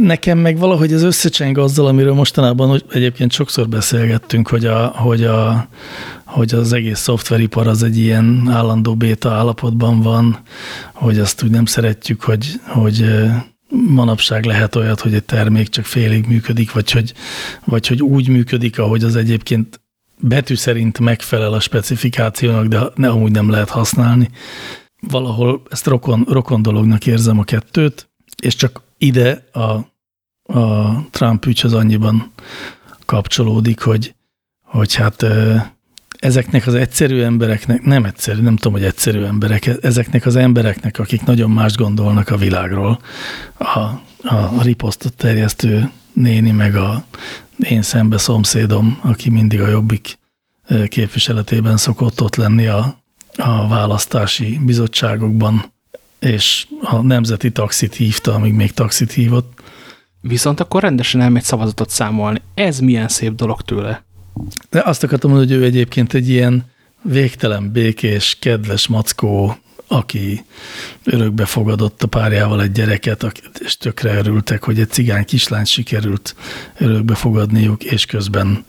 Nekem meg valahogy az összecseng azzal, amiről mostanában hogy egyébként sokszor beszélgettünk, hogy, a, hogy, a, hogy az egész szoftveripar az egy ilyen állandó béta állapotban van, hogy azt úgy nem szeretjük, hogy, hogy manapság lehet olyat, hogy egy termék csak félig működik, vagy hogy, vagy hogy úgy működik, ahogy az egyébként betű szerint megfelel a specifikációnak, de ne, amúgy nem lehet használni. Valahol ezt rokon, rokon dolognak érzem a kettőt, és csak ide a, a Trump ügyhöz annyiban kapcsolódik, hogy, hogy hát ezeknek az egyszerű embereknek, nem egyszerű, nem tudom, hogy egyszerű emberek, ezeknek az embereknek, akik nagyon mást gondolnak a világról, a, a riposztot terjesztő néni, meg a én szembe szomszédom, aki mindig a jobbik képviseletében szokott ott lenni a, a választási bizottságokban, és a nemzeti taxit hívta, amíg még taxit hívott. Viszont akkor rendesen elmegy szavazatot számolni. Ez milyen szép dolog tőle. De azt akartam mondani, hogy ő egyébként egy ilyen végtelen, békés, kedves mackó, aki örökbe fogadott a párjával egy gyereket, és tökre örültek, hogy egy cigány kislányt sikerült örökbe fogadniuk, és közben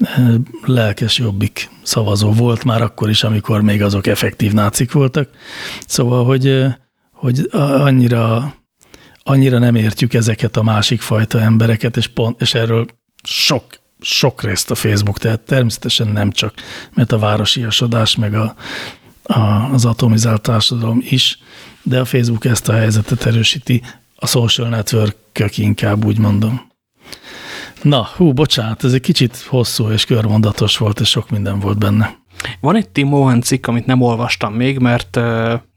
eh, lelkes jobbik szavazó volt már akkor is, amikor még azok effektív nácik voltak. Szóval, hogy, eh, hogy annyira, annyira nem értjük ezeket a másik fajta embereket, és, pont, és erről sok sok részt a Facebook, tehát természetesen nem csak, mert a városiasodás, meg a, a, az atomizált társadalom is, de a Facebook ezt a helyzetet erősíti, a social network inkább úgy mondom. Na, hú, bocsánat, ez egy kicsit hosszú és körmondatos volt, és sok minden volt benne. Van egy Tim Mohan cikk, amit nem olvastam még, mert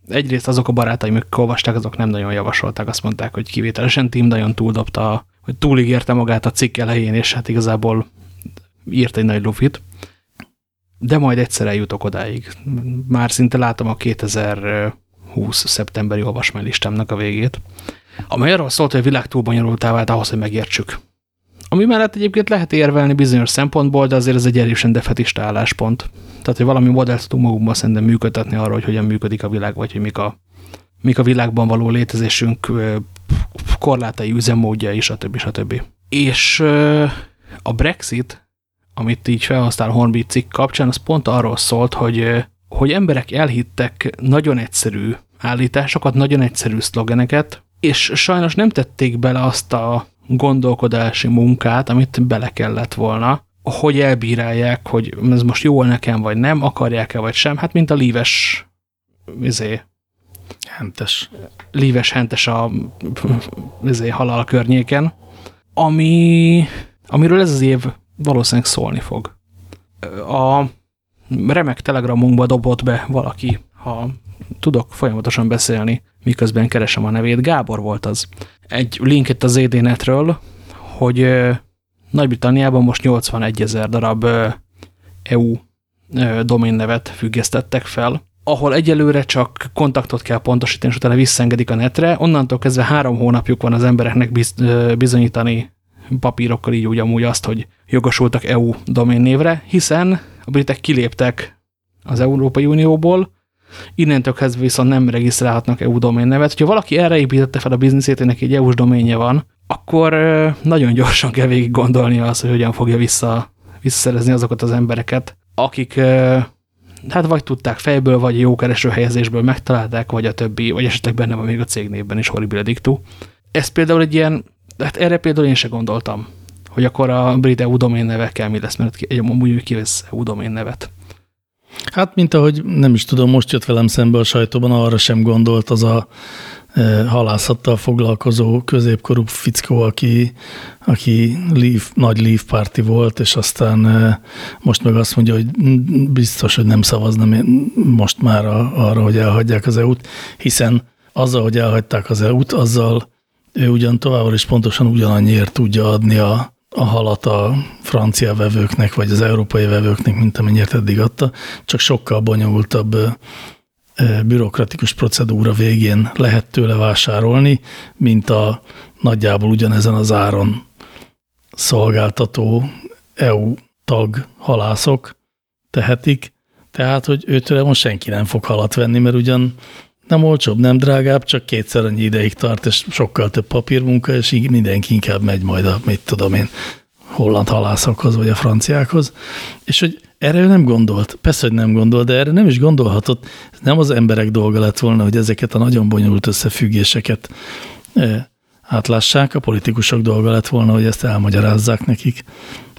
egyrészt azok a barátaim, akik olvasták, azok nem nagyon javasolták, azt mondták, hogy kivételesen Tim nagyon túldobta, hogy túligérte magát a cikk elején, és hát igazából írt egy nagy lufit, de majd egyszer eljutok odáig. Már szinte látom a 2020. szeptemberi olvasmánylistámnak a végét, amely arról szólt, hogy a világ túl bonyolultá vált ahhoz, hogy megértsük. Ami mellett egyébként lehet érvelni bizonyos szempontból, de azért ez egy erősen defetista álláspont. Tehát, hogy valami modellt tudunk magunkban szerintem működtetni arról, hogy hogyan működik a világ, vagy hogy mik a, mik a világban való létezésünk korlátai, üzemmódja, stb. stb. És a Brexit amit így felhasznál Hornbeat cikk kapcsán, az pont arról szólt, hogy, hogy emberek elhittek nagyon egyszerű állításokat, nagyon egyszerű szlogeneket, és sajnos nem tették bele azt a gondolkodási munkát, amit bele kellett volna, hogy elbírálják, hogy ez most jó nekem, vagy nem, akarják-e, vagy sem. Hát, mint a líves izé, hentes. Líves hentes a izé, halal környéken, ami, amiről ez az év valószínűleg szólni fog. A remek telegramunkba dobott be valaki, ha tudok folyamatosan beszélni, miközben keresem a nevét, Gábor volt az. Egy linket az ZDNet-ről, hogy Nagy-Britanniában most 81 ezer darab EU doménnevet függesztettek fel, ahol egyelőre csak kontaktot kell pontosítani, és utána visszaengedik a netre. Onnantól kezdve három hónapjuk van az embereknek bizonyítani papírokkal így úgy amúgy azt, hogy jogosultak EU doménnévre, hiszen a britek kiléptek az Európai Unióból, innentől kezdve viszont nem regisztrálhatnak EU doménnevet. Ha valaki erre építette fel a bizniszét, hogy neki egy EU-s doménje van, akkor nagyon gyorsan kell végig gondolnia azt, hogy hogyan fogja vissza, visszaszerezni azokat az embereket, akik hát vagy tudták fejből, vagy jó kereső helyezésből megtalálták, vagy a többi, vagy esetleg benne van még a cégnévben is horrible dictu. Ez például egy ilyen hát erre például én se gondoltam, hogy akkor a brit EU domén nevekkel mi lesz, mert egy amúgy kivesz EU domén nevet. Hát, mint ahogy nem is tudom, most jött velem szembe a sajtóban, arra sem gondolt az a e, halászattal foglalkozó középkorú fickó, aki, aki leave, nagy leave party volt, és aztán e, most meg azt mondja, hogy biztos, hogy nem szavazna most már arra, hogy elhagyják az EU-t, hiszen azzal, hogy elhagyták az EU-t, azzal ő ugyan továbbra is pontosan ugyanannyiért tudja adni a, a halat a francia vevőknek, vagy az európai vevőknek, mint amennyiért eddig adta, csak sokkal bonyolultabb bürokratikus procedúra végén lehet tőle vásárolni, mint a nagyjából ugyanezen az áron szolgáltató EU tag halászok tehetik, tehát, hogy őtől most senki nem fog halat venni, mert ugyan nem olcsóbb, nem drágább, csak kétszer annyi ideig tart, és sokkal több papírmunka, és így mindenki inkább megy majd a, mit tudom én, holland halászokhoz, vagy a franciákhoz. És hogy erre ő nem gondolt. Persze, hogy nem gondolt, de erre nem is gondolhatott. Nem az emberek dolga lett volna, hogy ezeket a nagyon bonyolult összefüggéseket e, átlássák. A politikusok dolga lett volna, hogy ezt elmagyarázzák nekik.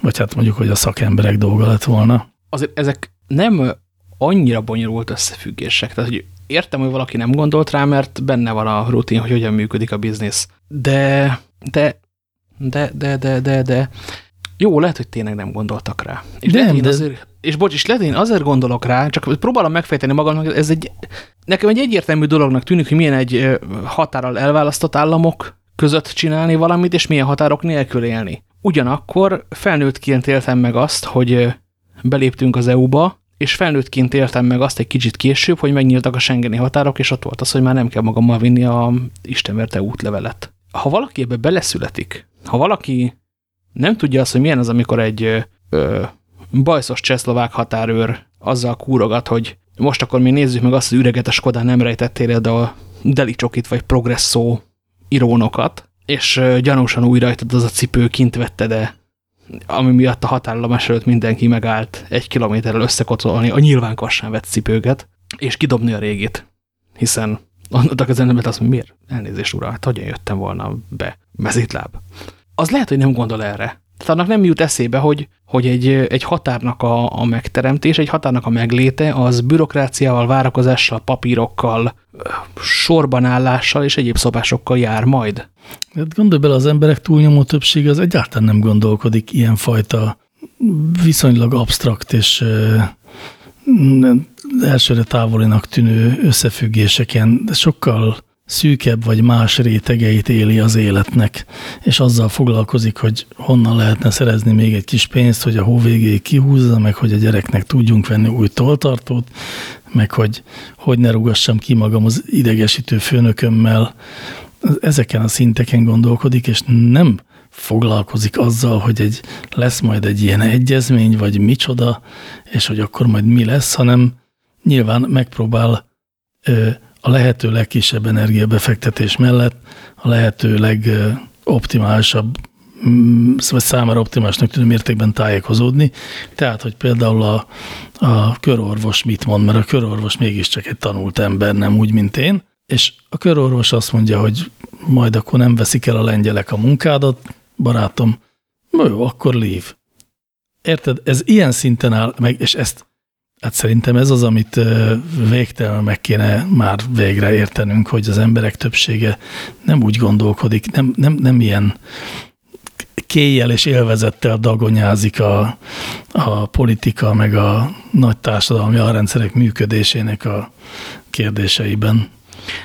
Vagy hát mondjuk, hogy a szakemberek dolga lett volna. Azért ezek nem annyira bonyolult összefüggések. Tehát, hogy értem, hogy valaki nem gondolt rá, mert benne van a rutin, hogy hogyan működik a biznisz. De, de, de, de, de, de, de, Jó, lehet, hogy tényleg nem gondoltak rá. És Nem, lehet, de- azért, és bocs, és lehet, én azért gondolok rá, csak próbálom megfejteni magamnak, ez egy, nekem egy egyértelmű dolognak tűnik, hogy milyen egy ö, határral elválasztott államok között csinálni valamit, és milyen határok nélkül élni. Ugyanakkor felnőttként éltem meg azt, hogy beléptünk az EU-ba, és felnőttként éltem meg azt egy kicsit később, hogy megnyíltak a Schengeni határok, és ott volt az, hogy már nem kell magammal vinni a Istenverte útlevelet. Ha valaki ebbe beleszületik, ha valaki nem tudja azt, hogy milyen az, amikor egy ö, bajszos csehszlovák határőr azzal kúrogat, hogy most akkor mi nézzük meg azt, hogy üreget a Skodán nem rejtettél ide a Deli Csokit vagy Progresso irónokat, és gyanúsan új rajtad az a cipő kint vette, de ami miatt a határlomás előtt mindenki megállt egy kilométerrel összekotolni a nyilván kassán vett cipőket, és kidobni a régit. Hiszen annak az ember azt mondja, miért? Elnézést, ura, hát hogyan jöttem volna be? Mezítláb. Az lehet, hogy nem gondol erre. Tehát annak nem jut eszébe, hogy, hogy egy, egy határnak a, a megteremtés, egy határnak a megléte, az bürokráciával, várakozással, papírokkal, ö, sorban állással és egyéb szobásokkal jár majd. Hát gondolj bele, az emberek túlnyomó többsége az egyáltalán nem gondolkodik ilyenfajta viszonylag absztrakt és elsőre távolinak tűnő összefüggéseken, de sokkal szűkebb vagy más rétegeit éli az életnek, és azzal foglalkozik, hogy honnan lehetne szerezni még egy kis pénzt, hogy a hó végéig kihúzza, meg hogy a gyereknek tudjunk venni új toltartót, meg hogy hogy ne rugassam ki magam az idegesítő főnökömmel, ezeken a szinteken gondolkodik, és nem foglalkozik azzal, hogy egy, lesz majd egy ilyen egyezmény, vagy micsoda, és hogy akkor majd mi lesz, hanem nyilván megpróbál ö, a lehető legkisebb energiabefektetés mellett a lehető legoptimálisabb, mm, vagy számára optimálisnak tűnő mértékben tájékozódni. Tehát, hogy például a, a körorvos mit mond, mert a körorvos mégiscsak egy tanult ember, nem úgy, mint én, és a körorvos azt mondja, hogy majd akkor nem veszik el a lengyelek a munkádat, barátom, jó, akkor leave. Érted? Ez ilyen szinten áll meg, és ezt, hát szerintem ez az, amit végtelenül meg kéne már végre értenünk, hogy az emberek többsége nem úgy gondolkodik, nem, nem, nem ilyen kéjjel és élvezettel dagonyázik a, a politika, meg a nagy társadalmi alrendszerek működésének a kérdéseiben.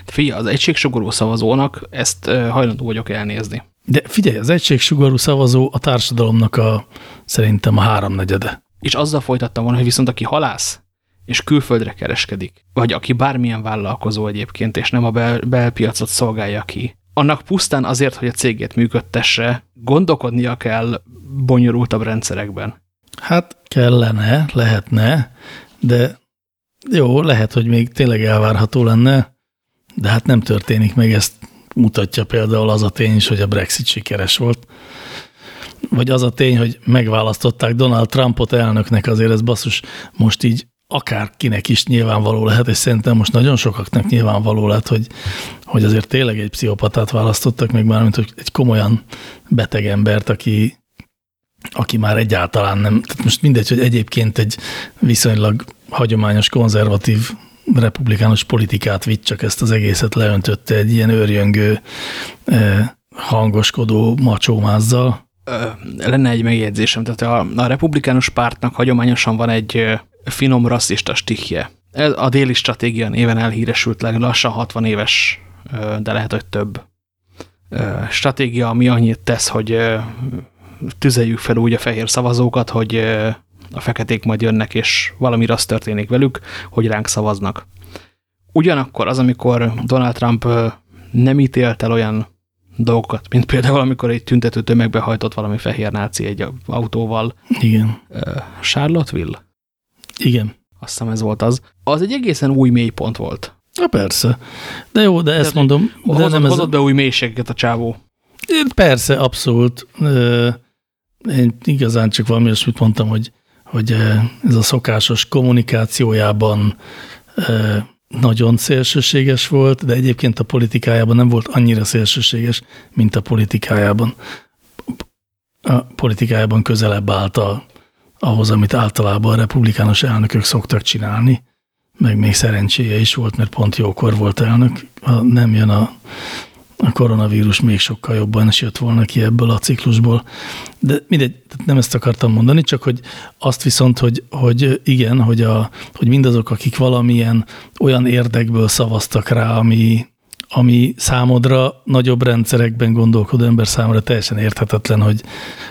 Figyelj, az egységsugorú szavazónak ezt hajlandó vagyok elnézni. De figyelj, az egységsugarú szavazó a társadalomnak a szerintem a háromnegyede. És azzal folytattam volna, hogy viszont aki halász, és külföldre kereskedik, vagy aki bármilyen vállalkozó egyébként, és nem a bel belpiacot szolgálja ki, annak pusztán azért, hogy a cégét működtesse, gondolkodnia kell bonyolultabb rendszerekben. Hát kellene, lehetne, de jó, lehet, hogy még tényleg elvárható lenne, de hát nem történik meg, ezt mutatja például az a tény is, hogy a Brexit sikeres volt. Vagy az a tény, hogy megválasztották Donald Trumpot elnöknek, azért ez basszus most így akárkinek is nyilvánvaló lehet, és szerintem most nagyon sokaknak nyilvánvaló lehet, hogy, hogy azért tényleg egy pszichopatát választottak meg, mármint egy komolyan beteg embert, aki, aki már egyáltalán nem, tehát most mindegy, hogy egyébként egy viszonylag hagyományos, konzervatív republikánus politikát vitt, csak ezt az egészet leöntötte egy ilyen őrjöngő, eh, hangoskodó macsómázzal. Lenne egy megjegyzésem, tehát a, a republikánus pártnak hagyományosan van egy finom rasszista stihje. Ez a déli stratégia néven elhíresült lassan 60 éves, de lehet, hogy több stratégia, ami annyit tesz, hogy tüzeljük fel úgy a fehér szavazókat, hogy a feketék majd jönnek, és valami rossz történik velük, hogy ránk szavaznak. Ugyanakkor az, amikor Donald Trump nem ítélt el olyan dolgokat, mint például amikor egy tüntető tömegbe hajtott valami fehér náci egy autóval Igen. ö, Charlottesville, Igen. azt hiszem ez volt az, az egy egészen új mélypont volt. Na persze. De jó, de ezt Tehát, mondom, de Hozott, nem ez, hozott be új mélységeket a csávó. Persze, abszolút. Én igazán csak valami olyasmit mondtam, hogy, hogy ez a szokásos kommunikációjában nagyon szélsőséges volt, de egyébként a politikájában nem volt annyira szélsőséges, mint a politikájában. A politikájában közelebb állt a, ahhoz, amit általában a republikánus elnökök szoktak csinálni, meg még szerencséje is volt, mert pont jókor volt elnök. Ha nem jön a, a koronavírus még sokkal jobban is jött volna ki ebből a ciklusból. De mindegy, nem ezt akartam mondani, csak hogy azt viszont, hogy, hogy igen, hogy, a, hogy mindazok, akik valamilyen olyan érdekből szavaztak rá, ami, ami számodra nagyobb rendszerekben gondolkodó ember számára teljesen érthetetlen, hogy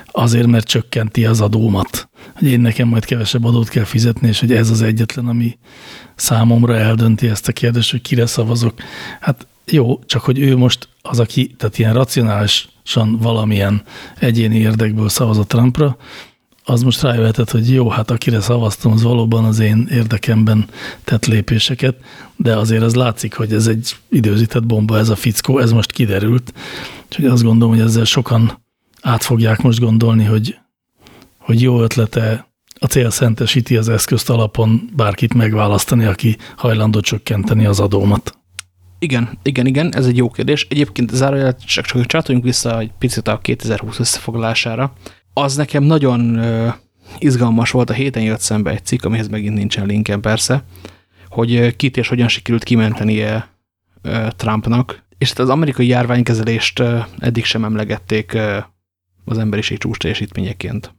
azért, mert csökkenti az adómat. Hogy én nekem majd kevesebb adót kell fizetni, és hogy ez az egyetlen, ami számomra eldönti ezt a kérdést, hogy kire szavazok. Hát jó, csak hogy ő most az, aki, tehát ilyen racionálisan valamilyen egyéni érdekből szavazott Trumpra, az most rájöhetett, hogy jó, hát akire szavaztam, az valóban az én érdekemben tett lépéseket, de azért az látszik, hogy ez egy időzített bomba, ez a fickó, ez most kiderült. Úgyhogy azt gondolom, hogy ezzel sokan át fogják most gondolni, hogy, hogy jó ötlete a cél szentesíti az eszközt alapon bárkit megválasztani, aki hajlandó csökkenteni az adómat. Igen, igen, igen, ez egy jó kérdés. Egyébként zárójelet csak, csak csatoljunk vissza egy picit a 2020 összefoglalására. Az nekem nagyon ö, izgalmas volt, a héten jött szembe egy cikk, amihez megint nincsen linken persze, hogy kit és hogyan sikerült kimentenie ö, Trumpnak, és hát az amerikai járványkezelést ö, eddig sem emlegették ö, az emberiség csúcs teljesítményeként.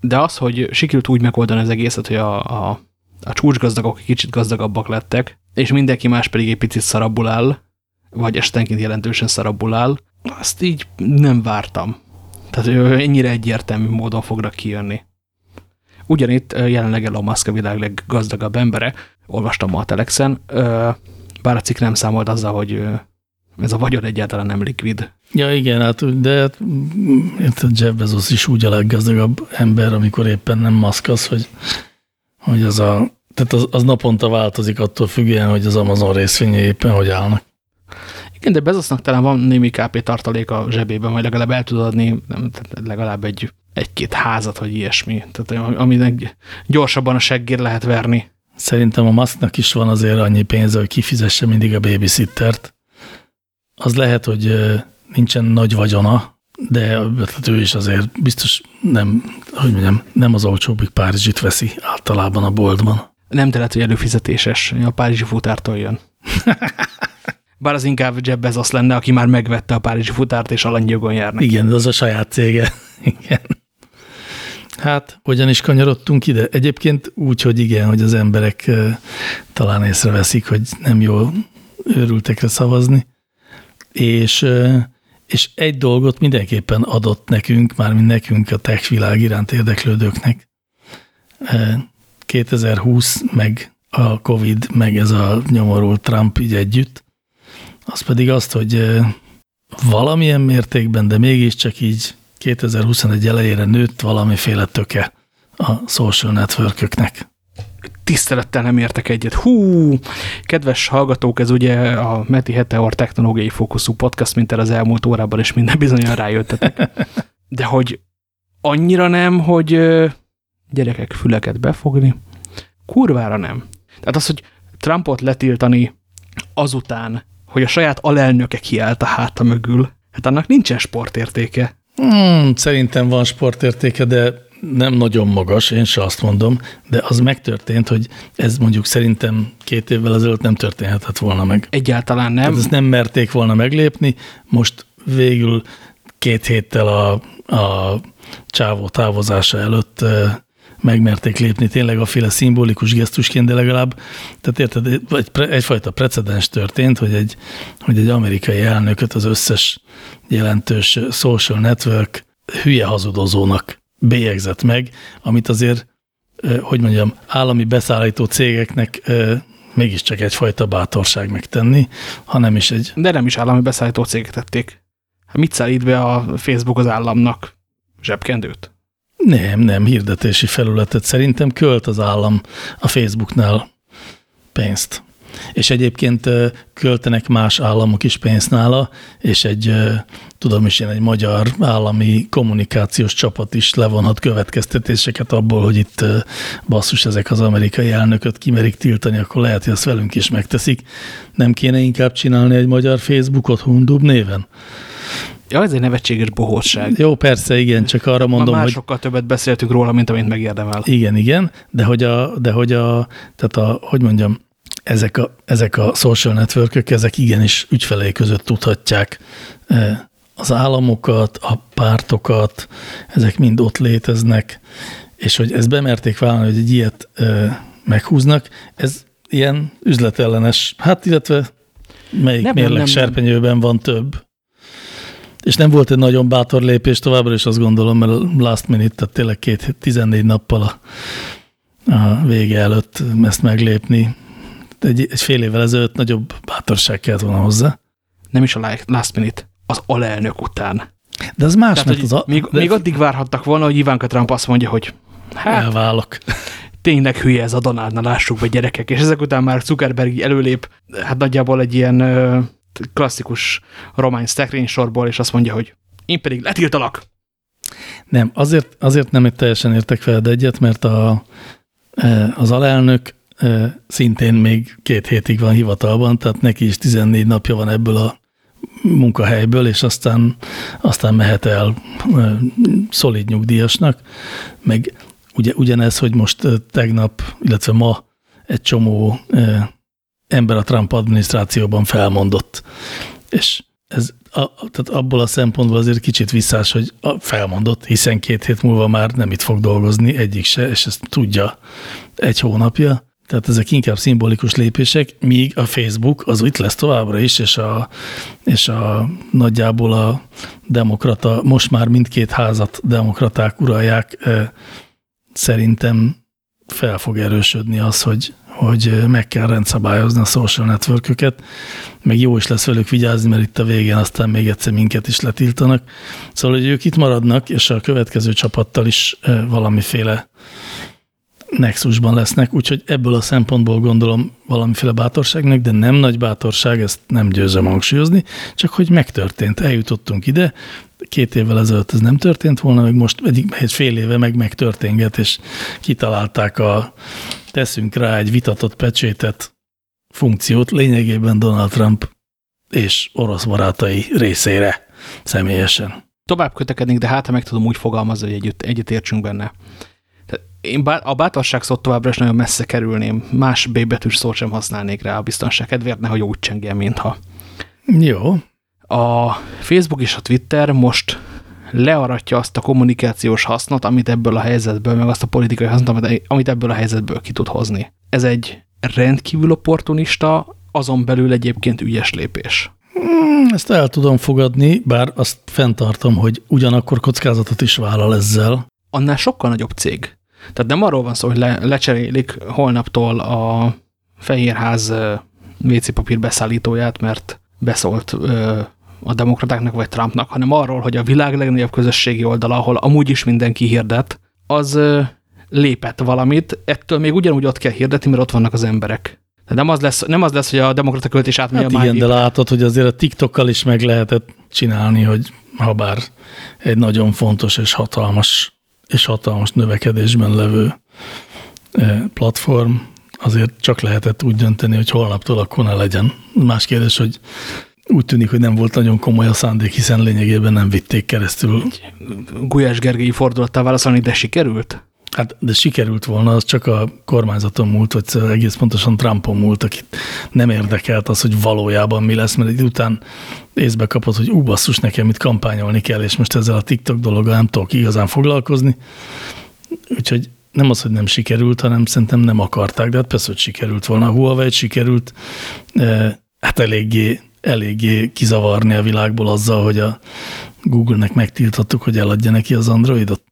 De az, hogy sikerült úgy megoldani az egészet, hogy a, a, a csúcsgazdagok kicsit gazdagabbak lettek, és mindenki más pedig egy picit szarabbul áll, vagy estenként jelentősen szarabbul áll, azt így nem vártam. Tehát ennyire egyértelmű módon fognak kijönni. Ugyanitt jelenleg Elon Musk a világ leggazdagabb embere, olvastam ma a Telexen, bár a cikk nem számolt azzal, hogy ez a vagyon egyáltalán nem likvid. Ja igen, hát, de hát, Jeff Bezos is úgy a leggazdagabb ember, amikor éppen nem Musk az, hogy, hogy az a tehát az, az naponta változik attól függően, hogy az Amazon részvényei éppen hogy állnak. Igen, de Bezosnak talán van némi KP tartalék a zsebében, vagy legalább el tudod adni nem, legalább egy, egy-két házat, vagy ilyesmi. Tehát aminek gyorsabban a seggér lehet verni. Szerintem a Musknak is van azért annyi pénze, hogy kifizesse mindig a babysittert. Az lehet, hogy nincsen nagy vagyona, de tehát ő is azért biztos nem, hogy mondjam, nem az olcsóbbik Párizsit veszi általában a boltban. Nem telet, hogy előfizetéses, a Párizsi futártól jön. Bár az inkább Jeff Bezos lenne, aki már megvette a Párizsi futárt, és alanyjogon járnak. Igen, az a saját cége. Igen. Hát, hogyan is kanyarodtunk ide? Egyébként úgy, hogy igen, hogy az emberek talán észreveszik, hogy nem jó őrültekre szavazni, és, és egy dolgot mindenképpen adott nekünk, mármint nekünk a tech világ iránt érdeklődőknek, 2020, meg a Covid, meg ez a nyomorult Trump így együtt, az pedig azt, hogy valamilyen mértékben, de mégiscsak így 2021 elejére nőtt valamiféle töke a social networköknek. Tisztelettel nem értek egyet. Hú, kedves hallgatók, ez ugye a Meti Heteor technológiai fókuszú podcast, mint el az elmúlt órában, és minden bizonyan rájöttetek. De hogy annyira nem, hogy gyerekek füleket befogni, kurvára nem. Tehát az, hogy Trumpot letiltani azután, hogy a saját alelnöke kiállt a háta mögül, hát annak nincsen sportértéke. Hmm, szerintem van sportértéke, de nem nagyon magas, én se azt mondom, de az megtörtént, hogy ez mondjuk szerintem két évvel ezelőtt nem történhetett volna meg. Egyáltalán nem. Tehát ezt nem merték volna meglépni, most végül két héttel a, a csávó távozása előtt megmerték lépni tényleg a féle szimbolikus gesztusként, de legalább, tehát érted, egy, egyfajta precedens történt, hogy egy, hogy egy amerikai elnököt az összes jelentős social network hülye hazudozónak bélyegzett meg, amit azért, hogy mondjam, állami beszállító cégeknek mégiscsak egyfajta bátorság megtenni, hanem is egy... De nem is állami beszállító cégek tették. Hát mit szállít be a Facebook az államnak? Zsebkendőt? Nem, nem, hirdetési felületet. Szerintem költ az állam a Facebooknál pénzt. És egyébként költenek más államok is pénzt nála, és egy, tudom is én, egy magyar állami kommunikációs csapat is levonhat következtetéseket abból, hogy itt basszus ezek az amerikai elnököt kimerik tiltani, akkor lehet, hogy azt velünk is megteszik. Nem kéne inkább csinálni egy magyar Facebookot Hundub néven? Ja, ez egy nevetséges bohózság. Jó, persze, igen, csak arra mondom, már hogy... sokkal többet beszéltünk róla, mint amint megérdemel. Igen, igen, de hogy a, de hogy a, tehát a, hogy mondjam, ezek a, ezek a social network ezek igenis ügyfelei között tudhatják az államokat, a pártokat, ezek mind ott léteznek, és hogy ezt bemerték vállalni, hogy egy ilyet meghúznak, ez ilyen üzletellenes, hát illetve melyik nem, mérleg nem, serpenyőben nem. van több. És nem volt egy nagyon bátor lépés továbbra, is azt gondolom, mert last minute, tehát tényleg két, 14 nappal a, a vége előtt ezt meglépni. Egy, egy fél évvel ezelőtt nagyobb bátorság kellett volna hozzá. Nem is a last minute, az alelnök után. De az más, Tehát, az a... Még, de... még addig várhattak volna, hogy Ivánka Trump azt mondja, hogy hát, elválok tényleg hülye ez a Donald, na lássuk be gyerekek, és ezek után már Zuckerberg előlép, hát nagyjából egy ilyen ö, klasszikus romány sorból, és azt mondja, hogy én pedig letiltalak. Nem, azért, azért nem teljesen értek fel egyet, mert a, az alelnök szintén még két hétig van hivatalban, tehát neki is 14 napja van ebből a munkahelyből, és aztán, aztán mehet el szolid nyugdíjasnak, meg ugye, ugyanez, hogy most tegnap, illetve ma egy csomó ember a Trump adminisztrációban felmondott. És ez a, tehát abból a szempontból azért kicsit visszás, hogy felmondott, hiszen két hét múlva már nem itt fog dolgozni, egyik se, és ezt tudja egy hónapja. Tehát ezek inkább szimbolikus lépések, míg a Facebook az itt lesz továbbra is, és a, és a nagyjából a demokrata, most már mindkét házat demokraták uralják, szerintem fel fog erősödni az, hogy, hogy meg kell rendszabályozni a social network meg jó is lesz velük vigyázni, mert itt a végén aztán még egyszer minket is letiltanak. Szóval, hogy ők itt maradnak, és a következő csapattal is valamiféle nexusban lesznek, úgyhogy ebből a szempontból gondolom valamiféle bátorságnak, de nem nagy bátorság, ezt nem győzöm hangsúlyozni, csak hogy megtörtént, eljutottunk ide, két évvel ezelőtt ez nem történt volna, meg most egy, fél éve meg megtörténget, és kitalálták a teszünk rá egy vitatott pecsétet funkciót, lényegében Donald Trump és orosz barátai részére személyesen. Tovább kötekednék, de hát meg tudom úgy fogalmazni, hogy együtt, együtt értsünk benne. Én a bátorság szót továbbra is nagyon messze kerülném. Más B betűs szót sem használnék rá a biztonság kedvéért, nehogy úgy csengjen, mintha. Jó. A Facebook és a Twitter most learatja azt a kommunikációs hasznot, amit ebből a helyzetből, meg azt a politikai hasznot, amit ebből a helyzetből ki tud hozni. Ez egy rendkívül opportunista, azon belül egyébként ügyes lépés. Hmm, ezt el tudom fogadni, bár azt fenntartom, hogy ugyanakkor kockázatot is vállal ezzel. Annál sokkal nagyobb cég. Tehát nem arról van szó, hogy le, lecserélik holnaptól a Fehérház WC papír beszállítóját, mert beszólt ö, a demokratáknak vagy Trumpnak, hanem arról, hogy a világ legnagyobb közösségi oldala, ahol amúgy is mindenki hirdet, az ö, lépett valamit, ettől még ugyanúgy ott kell hirdetni, mert ott vannak az emberek. De nem az lesz, nem az lesz hogy a demokrata költés átmegy hát a igen, de látod, hogy azért a TikTokkal is meg lehetett csinálni, hogy ha bár egy nagyon fontos és hatalmas és hatalmas növekedésben levő platform, azért csak lehetett úgy dönteni, hogy holnaptól akkor ne legyen. Más kérdés, hogy úgy tűnik, hogy nem volt nagyon komoly a szándék, hiszen lényegében nem vitték keresztül. Gulyás Gergely fordulattál válaszolni, de sikerült? Hát, de sikerült volna, az csak a kormányzaton múlt, vagy egész pontosan Trumpon múlt, akit nem érdekelt az, hogy valójában mi lesz, mert egy után észbe kapott, hogy ú, basszus, nekem itt kampányolni kell, és most ezzel a TikTok dologgal nem tudok igazán foglalkozni. Úgyhogy nem az, hogy nem sikerült, hanem szerintem nem akarták, de hát persze, hogy sikerült volna. A Huawei sikerült, eh, hát eléggé, eléggé kizavarni a világból azzal, hogy a Google-nek megtiltottuk, hogy eladja neki az Androidot.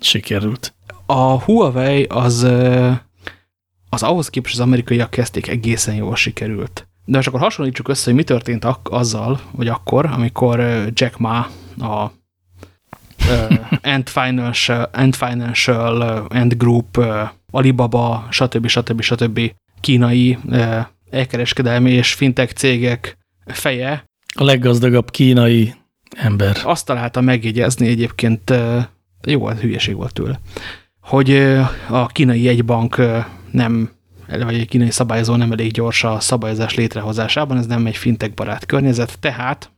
Sikerült. A Huawei az, az ahhoz képest az amerikaiak kezdték egészen jól sikerült. De most akkor hasonlítsuk össze, hogy mi történt ak azzal, vagy akkor, amikor Jack Ma, a Ant Financial, Ant Financial, Ant Group, Alibaba, stb. stb. stb. kínai elkereskedelmi és fintech cégek feje. A leggazdagabb kínai ember. Azt találta megjegyezni egyébként, jó, ez hülyeség volt tőle, hogy a kínai jegybank nem, vagy egy kínai szabályozó nem elég gyors a szabályozás létrehozásában, ez nem egy fintech barát környezet, tehát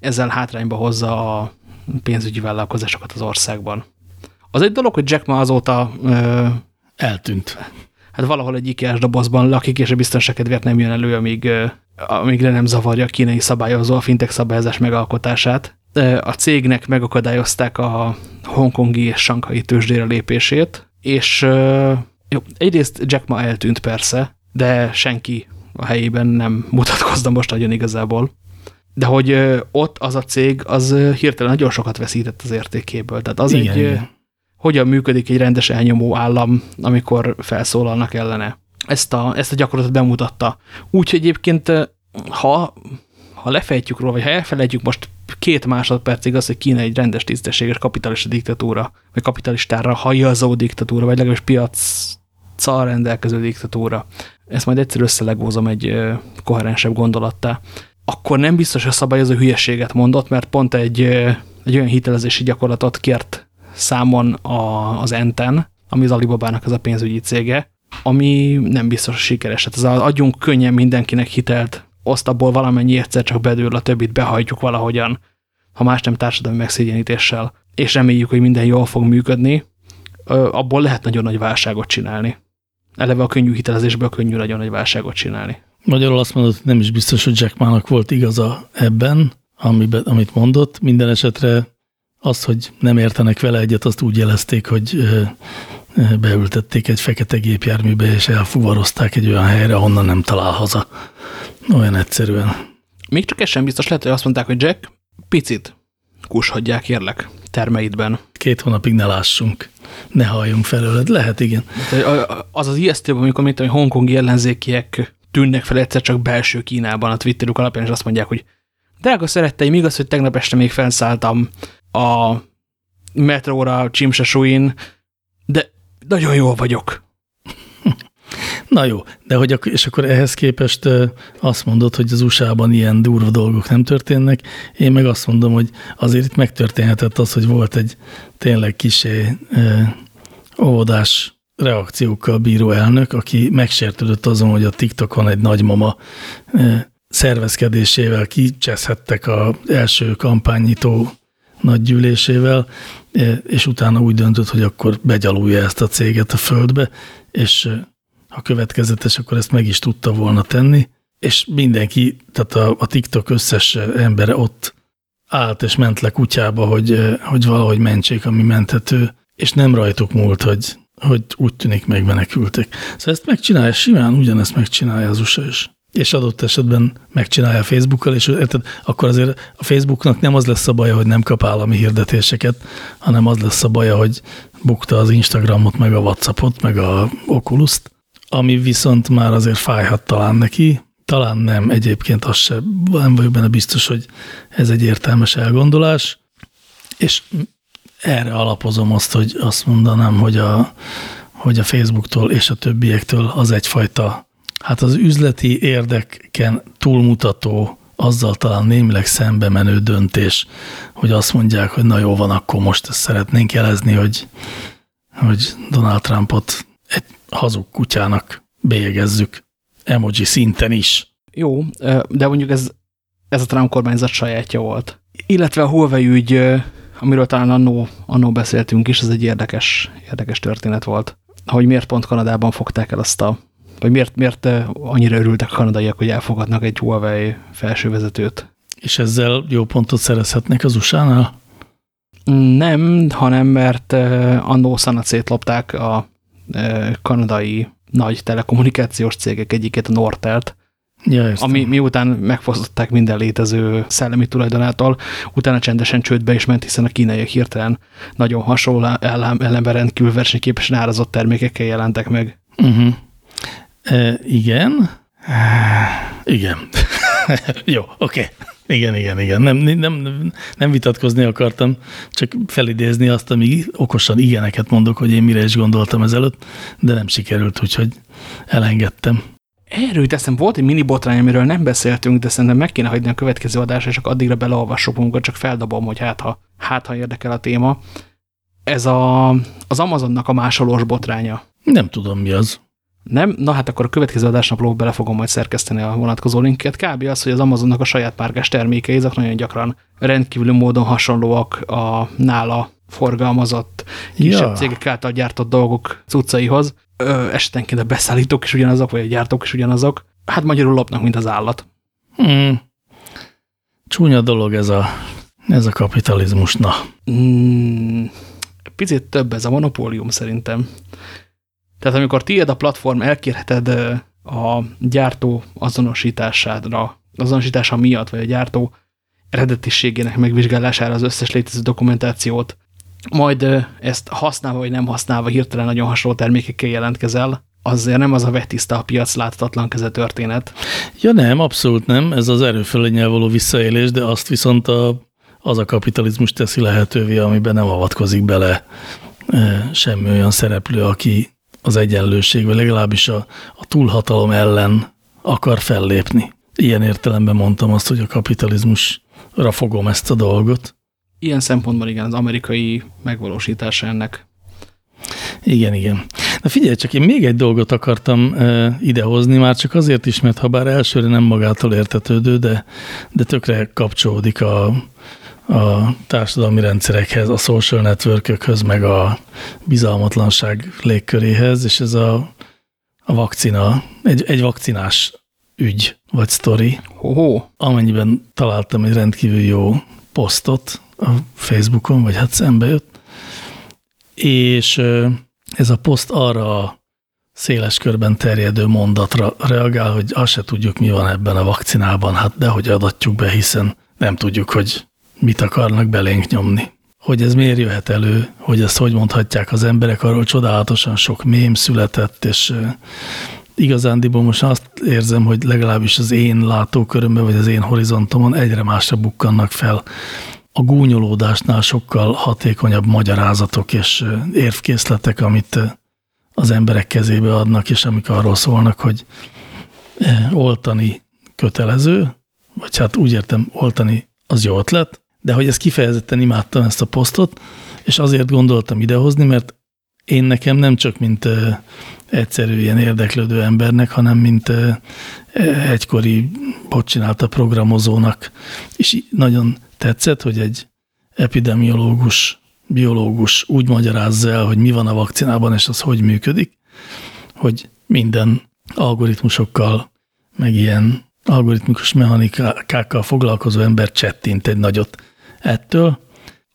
ezzel hátrányba hozza a pénzügyi vállalkozásokat az országban. Az egy dolog, hogy Jack Ma azóta eltűnt. hát valahol egy ikea dobozban lakik, és a biztonság kedvéért nem jön elő, amíg, amíg le nem zavarja a kínai szabályozó a fintech szabályozás megalkotását. A cégnek megakadályozták a hongkongi és sankai tőzsdére lépését, és jó, egyrészt Jack ma eltűnt persze, de senki a helyében nem mutatkozna most nagyon igazából. De hogy ott az a cég, az hirtelen nagyon sokat veszített az értékéből. Tehát az igen, egy, igen. hogyan működik egy rendes elnyomó állam, amikor felszólalnak ellene. Ezt a, ezt a gyakorlatot bemutatta. Úgyhogy egyébként, ha, ha lefejtjük róla, vagy ha elfelejtjük most két másodpercig az, hogy Kína egy rendes, tisztességes kapitalista diktatúra, vagy kapitalistára hajazó diktatúra, vagy legalábbis piaccal rendelkező diktatúra. Ezt majd egyszer összelegózom egy koherensebb gondolattá. Akkor nem biztos, hogy a szabályozó hülyeséget mondott, mert pont egy, egy olyan hitelezési gyakorlatot kért számon a, az Enten, ami az Alibabának az a pénzügyi cége, ami nem biztos, sikeres. Tehát az adjunk könnyen mindenkinek hitelt oszt abból valamennyi egyszer csak bedől, a többit behajtjuk valahogyan, ha más nem társadalmi megszégyenítéssel, és reméljük, hogy minden jól fog működni, abból lehet nagyon nagy válságot csinálni. Eleve a könnyű hitelezésből könnyű nagyon nagy válságot csinálni. Magyarul azt mondod, nem is biztos, hogy Jack Mának volt igaza ebben, amiben, amit mondott. Minden esetre az, hogy nem értenek vele egyet, azt úgy jelezték, hogy beültették egy fekete gépjárműbe, és elfuvarozták egy olyan helyre, ahonnan nem talál haza. Olyan egyszerűen. Még csak ez sem biztos, lehet, hogy azt mondták, hogy Jack, picit kushodják, kérlek, termeidben. Két hónapig ne lássunk, ne halljunk felőled. Lehet, igen. Az az ijesztő, amikor mint, hogy hongkongi ellenzékiek tűnnek fel egyszer csak belső Kínában a Twitterük alapján, és azt mondják, hogy drága szeretteim, igaz, hogy tegnap este még felszálltam a metróra Csimsesúin, de nagyon jól vagyok. Na jó, de hogy akkor, és akkor ehhez képest azt mondod, hogy az USA-ban ilyen durva dolgok nem történnek, én meg azt mondom, hogy azért itt megtörténhetett az, hogy volt egy tényleg kisé óvodás reakciókkal bíró elnök, aki megsértődött azon, hogy a TikTokon egy nagymama szervezkedésével kicseszhettek az első kampányító nagygyűlésével, és utána úgy döntött, hogy akkor begyalulja ezt a céget a földbe, és ha következetes, akkor ezt meg is tudta volna tenni, és mindenki, tehát a, a TikTok összes embere ott állt és ment le kutyába, hogy, hogy valahogy mentsék, ami menthető, és nem rajtuk múlt, hogy, hogy úgy tűnik megmenekültek. Szóval ezt megcsinálja, simán ugyanezt megcsinálja az USA is és adott esetben megcsinálja Facebookkal, és érted, akkor azért a Facebooknak nem az lesz a baja, hogy nem kap állami hirdetéseket, hanem az lesz a baja, hogy bukta az Instagramot, meg a Whatsappot, meg a Oculus-t, ami viszont már azért fájhat talán neki, talán nem, egyébként az sem, nem vagyok benne biztos, hogy ez egy értelmes elgondolás, és erre alapozom azt, hogy azt mondanám, hogy a, hogy a Facebooktól és a többiektől az egyfajta Hát az üzleti érdeken túlmutató, azzal talán némileg szembe menő döntés, hogy azt mondják, hogy na jó van, akkor most ezt szeretnénk jelezni, hogy, hogy Donald Trumpot egy hazug kutyának bélyegezzük emoji szinten is. Jó, de mondjuk ez, ez a Trump kormányzat sajátja volt. Illetve a Huawei ügy, amiről talán annó, annó beszéltünk is, ez egy érdekes, érdekes történet volt. Hogy miért pont Kanadában fogták el azt a vagy miért, miért annyira örültek a kanadaiak, hogy elfogadnak egy Huawei felsővezetőt? És ezzel jó pontot szerezhetnek az USA-nál? Nem, hanem mert annó szanat lopták a kanadai nagy telekommunikációs cégek egyiket, a Nortelt, ja, ami miután megfosztották minden létező szellemi tulajdonától, utána csendesen csődbe is ment, hiszen a kínaiak hirtelen nagyon hasonló ellenben rendkívül versenyképesen árazott termékekkel jelentek meg. Uh. -huh. E, igen. igen. Jó, oké. Okay. Igen, igen, igen. Nem, nem, nem vitatkozni akartam, csak felidézni azt, amíg okosan igeneket mondok, hogy én mire is gondoltam ezelőtt, de nem sikerült, úgyhogy elengedtem. Erről teszem, volt egy mini botrány, amiről nem beszéltünk, de szerintem meg kéne hagyni a következő adásra, és csak addigra beleolvassuk magunkat, csak feldobom, hogy hát ha, hát, ha érdekel a téma. Ez a, az Amazonnak a másolós botránya. Nem tudom, mi az. Nem? Na hát akkor a következő adásnaplók bele fogom majd szerkeszteni a vonatkozó linket. Kb. az, hogy az Amazonnak a saját párgás termékei, ezek nagyon gyakran rendkívül módon hasonlóak a nála forgalmazott kisebb ja. cégek által gyártott dolgok cuccaihoz, ö, esetenként a beszállítók is ugyanazok, vagy a gyártók is ugyanazok. Hát magyarul lopnak, mint az állat. Hmm. Csúnya dolog ez a, ez a kapitalizmus, na. Mm, picit több ez a monopólium szerintem. Tehát amikor tiéd a platform, elkérheted a gyártó azonosításádra, azonosítása miatt, vagy a gyártó eredetiségének megvizsgálására az összes létező dokumentációt, majd ezt használva vagy nem használva hirtelen nagyon hasonló termékekkel jelentkezel, azért nem az a vetiszta a piac láthatatlan keze történet. Ja nem, abszolút nem, ez az erőfölényel való visszaélés, de azt viszont a, az a kapitalizmus teszi lehetővé, amiben nem avatkozik bele e, semmi olyan szereplő, aki az egyenlőség, vagy legalábbis a, a túlhatalom akar fellépni. Ilyen értelemben mondtam azt, hogy a kapitalizmusra fogom ezt a dolgot. Ilyen szempontból igen, az amerikai megvalósítása ennek. Igen, igen. Na figyelj, csak én még egy dolgot akartam e, idehozni, már csak azért is, mert ha bár elsőre nem magától értetődő, de, de tökre kapcsolódik a, a társadalmi rendszerekhez, a social networkökhöz, meg a bizalmatlanság légköréhez, és ez a, a vakcina, egy, egy vakcinás ügy, vagy sztori. Ho-ho. Amennyiben találtam egy rendkívül jó posztot a Facebookon, vagy hát szembe jött, és ez a poszt arra a széles körben terjedő mondatra reagál, hogy azt se tudjuk, mi van ebben a vakcinában, hát dehogy adatjuk be, hiszen nem tudjuk, hogy mit akarnak belénk nyomni. Hogy ez miért jöhet elő, hogy ezt hogy mondhatják az emberek, arról csodálatosan sok mém született, és igazándiból most azt érzem, hogy legalábbis az én látókörömben, vagy az én horizontomon egyre másra bukkannak fel a gúnyolódásnál sokkal hatékonyabb magyarázatok és érvkészletek, amit az emberek kezébe adnak, és amik arról szólnak, hogy oltani kötelező, vagy hát úgy értem, oltani az jó ötlet, de hogy ezt kifejezetten imádtam ezt a posztot, és azért gondoltam idehozni, mert én nekem nem csak mint egyszerű ilyen érdeklődő embernek, hanem mint egykori bot csinálta programozónak is nagyon tetszett, hogy egy epidemiológus, biológus úgy magyarázza el, hogy mi van a vakcinában, és az hogy működik, hogy minden algoritmusokkal, meg ilyen algoritmikus mechanikákkal foglalkozó ember csettint egy nagyot ettől.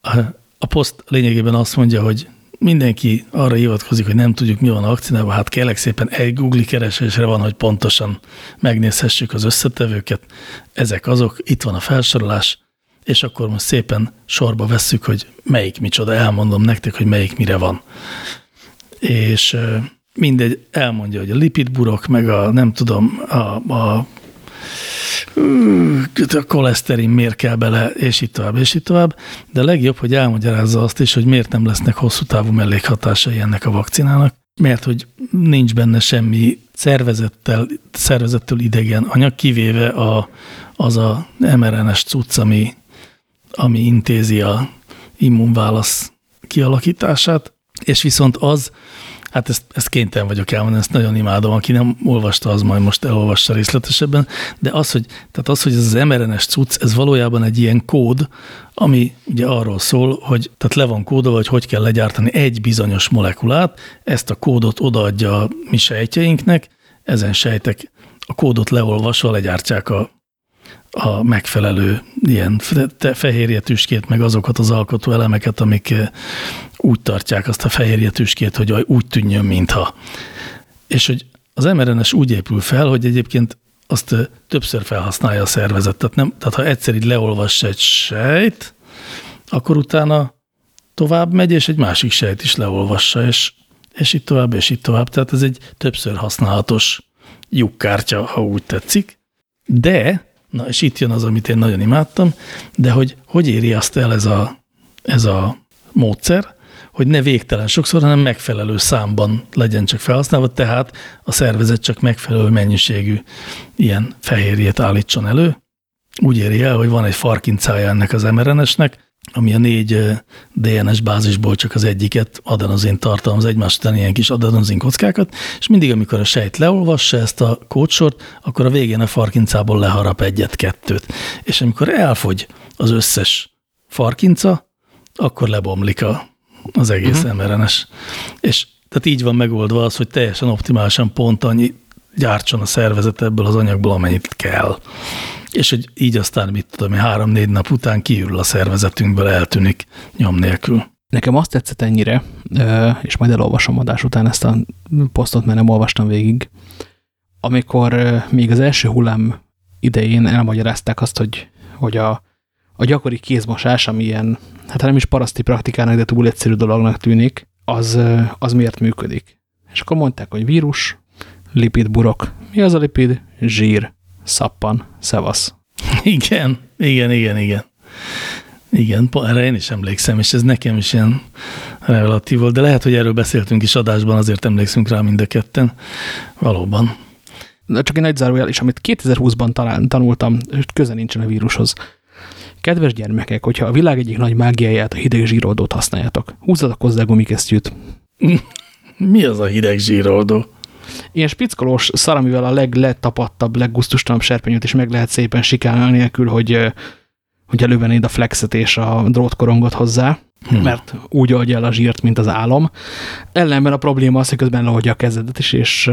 A, a poszt lényegében azt mondja, hogy mindenki arra hivatkozik, hogy nem tudjuk, mi van a vakcinában, hát kérlek szépen egy Google keresésre van, hogy pontosan megnézhessük az összetevőket. Ezek azok, itt van a felsorolás, és akkor most szépen sorba vesszük, hogy melyik micsoda, elmondom nektek, hogy melyik mire van. És mindegy, elmondja, hogy a lipidburok, meg a nem tudom, a, a a koleszterin miért kell bele, és itt tovább, és itt tovább, de legjobb, hogy elmagyarázza azt is, hogy miért nem lesznek hosszú távú mellékhatásai ennek a vakcinának, mert hogy nincs benne semmi szervezettel, szervezettől idegen anyag, kivéve a, az a mRNS cucc, ami ami intézi a immunválasz kialakítását, és viszont az, hát ezt, ezt kénytelen vagyok elmondani, ezt nagyon imádom, aki nem olvasta, az majd most elolvassa részletesebben, de az, hogy, tehát az, hogy ez az mRNS cucc, ez valójában egy ilyen kód, ami ugye arról szól, hogy tehát le van kódolva, hogy hogy kell legyártani egy bizonyos molekulát, ezt a kódot odaadja a mi sejtjeinknek, ezen sejtek a kódot leolvasva legyártják a a megfelelő ilyen fehérje tüskét, meg azokat az alkotó elemeket, amik eh, úgy tartják azt a fehérje tüskét, hogy úgy tűnjön, mintha. És hogy az mRNS úgy épül fel, hogy egyébként azt eh, többször felhasználja a szervezet. Tehát, nem, tehát ha egyszer így leolvass egy sejt, akkor utána tovább megy, és egy másik sejt is leolvassa, és, és itt tovább, és itt tovább. Tehát ez egy többször használatos lyukkártya, ha úgy tetszik. De Na, és itt jön az, amit én nagyon imádtam, de hogy hogy éri azt el ez a, ez a módszer, hogy ne végtelen sokszor, hanem megfelelő számban legyen csak felhasználva, tehát a szervezet csak megfelelő mennyiségű ilyen fehérjét állítson elő. Úgy éri el, hogy van egy farkincája ennek az mRNS-nek, ami a négy DNS bázisból csak az egyiket adenozin tartalmaz, egymás után ilyen kis adenozin kockákat, és mindig, amikor a sejt leolvassa ezt a kódsort, akkor a végén a farkincából leharap egyet-kettőt. És amikor elfogy az összes farkinca, akkor lebomlik a, az egész uh -huh. mRNS. És Tehát így van megoldva az, hogy teljesen optimálisan pont annyi gyártson a szervezet ebből az anyagból, amennyit kell. És hogy így aztán, mit tudom, három-négy nap után kiürül a szervezetünkből, eltűnik nyom nélkül. Nekem azt tetszett ennyire, és majd elolvasom adás után ezt a posztot, mert nem olvastam végig, amikor még az első hullám idején elmagyarázták azt, hogy, hogy a, a gyakori kézmosás, ami ilyen, hát nem is paraszti praktikának, de túl egyszerű dolognak tűnik, az, az miért működik. És akkor mondták, hogy vírus, lipidburok. Mi az a lipid? Zsír, szappan, szevasz. Igen, igen, igen, igen. Igen, erre én is emlékszem, és ez nekem is ilyen relatív volt, de lehet, hogy erről beszéltünk is adásban, azért emlékszünk rá mind a ketten. Valóban. De csak egy nagy zárójel, és amit 2020-ban talán tanultam, köze nincsen a vírushoz. Kedves gyermekek, hogyha a világ egyik nagy mágiáját, a hideg zsíroldót használjátok, húzzatok hozzá gumikesztyűt. Mi az a hideg zsíroldó? Ilyen spickolós szar, amivel a legletapadtabb, leggusztustanabb serpenyőt is meg lehet szépen sikálni, nélkül, hogy hogy elővennéd a flexet és a drótkorongot hozzá, hmm. mert úgy oldja el a zsírt, mint az álom. Ellenben a probléma az, hogy közben leoldja a kezedet is, és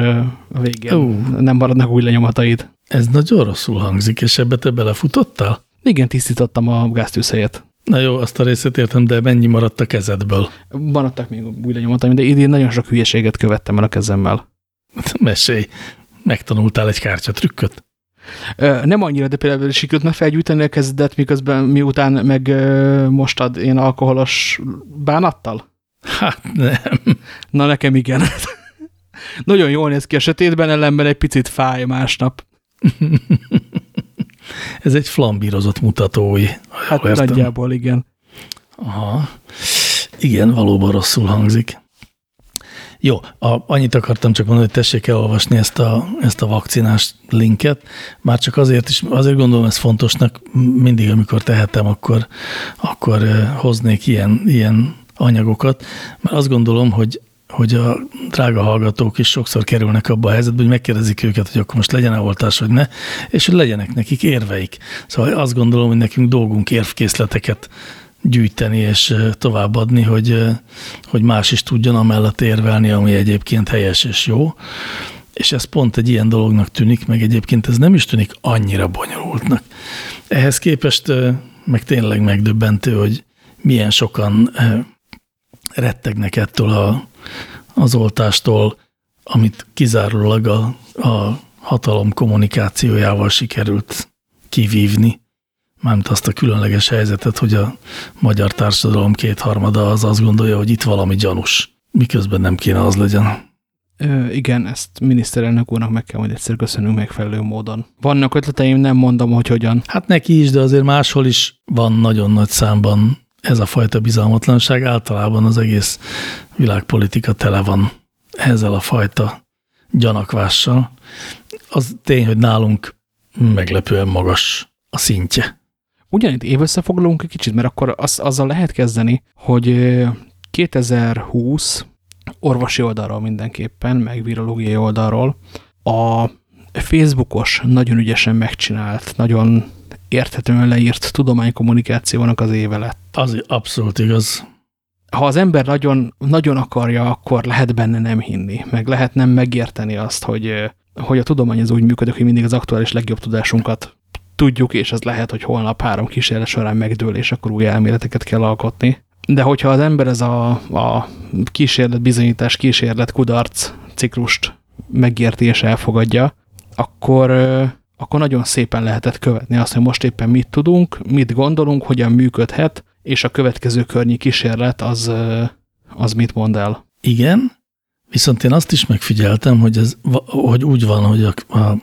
a végén uh. nem maradnak új lenyomataid. Ez nagyon rosszul hangzik, és ebbe te belefutottál? Igen, tisztítottam a gáztűzhelyet. Na jó, azt a részét értem, de mennyi maradt a kezedből? Maradtak még új lenyomataim, de idén nagyon sok hülyeséget követtem el a kezemmel. Mesélj, megtanultál egy kártyatrükköt? Nem annyira, de például sikerült felgyújtani a kezedet, miközben miután meg mostad én alkoholos bánattal? Hát nem. Na nekem igen. Nagyon jól néz ki a sötétben, ellenben egy picit fáj másnap. Ez egy flambírozott mutatói. Hát értem. nagyjából igen. Aha. Igen, valóban rosszul hangzik. Jó, a, annyit akartam csak mondani, hogy tessék elolvasni ezt a, ezt a vakcinás linket, már csak azért is, azért gondolom ez fontosnak, mindig, amikor tehetem, akkor, akkor hoznék ilyen, ilyen anyagokat, mert azt gondolom, hogy hogy a drága hallgatók is sokszor kerülnek abba a helyzetbe, hogy megkérdezik őket, hogy akkor most legyen-e oltás, vagy ne, és hogy legyenek nekik érveik. Szóval azt gondolom, hogy nekünk dolgunk érvkészleteket gyűjteni és továbbadni, hogy, hogy más is tudjon amellett érvelni, ami egyébként helyes és jó. És ez pont egy ilyen dolognak tűnik, meg egyébként ez nem is tűnik annyira bonyolultnak. Ehhez képest meg tényleg megdöbbentő, hogy milyen sokan rettegnek ettől a, az oltástól, amit kizárólag a, a hatalom kommunikációjával sikerült kivívni mármint azt a különleges helyzetet, hogy a magyar társadalom kétharmada az azt gondolja, hogy itt valami gyanús, miközben nem kéne az legyen. Ö, igen, ezt miniszterelnök úrnak meg kell majd egyszer köszönünk megfelelő módon. Vannak ötleteim, nem mondom, hogy hogyan. Hát neki is, de azért máshol is van nagyon nagy számban ez a fajta bizalmatlanság. Általában az egész világpolitika tele van ezzel a fajta gyanakvással. Az tény, hogy nálunk meglepően magas a szintje. Ugyanitt évösszefoglalunk egy kicsit, mert akkor az, azzal lehet kezdeni, hogy 2020 orvosi oldalról mindenképpen, meg virológiai oldalról a Facebookos, nagyon ügyesen megcsinált, nagyon érthetően leírt tudománykommunikációnak az éve lett. Az abszolút igaz. Ha az ember nagyon, nagyon akarja, akkor lehet benne nem hinni, meg lehet nem megérteni azt, hogy, hogy a tudomány az úgy működik, hogy mindig az aktuális legjobb tudásunkat tudjuk, és az lehet, hogy holnap három kísérlet során megdől, és akkor új elméleteket kell alkotni. De hogyha az ember ez a, a kísérlet, bizonyítás, kísérlet, kudarc ciklust megérti és elfogadja, akkor, akkor nagyon szépen lehetett követni azt, hogy most éppen mit tudunk, mit gondolunk, hogyan működhet, és a következő környi kísérlet az, az mit mond el. Igen, viszont én azt is megfigyeltem, hogy, ez, hogy úgy van, hogy a, a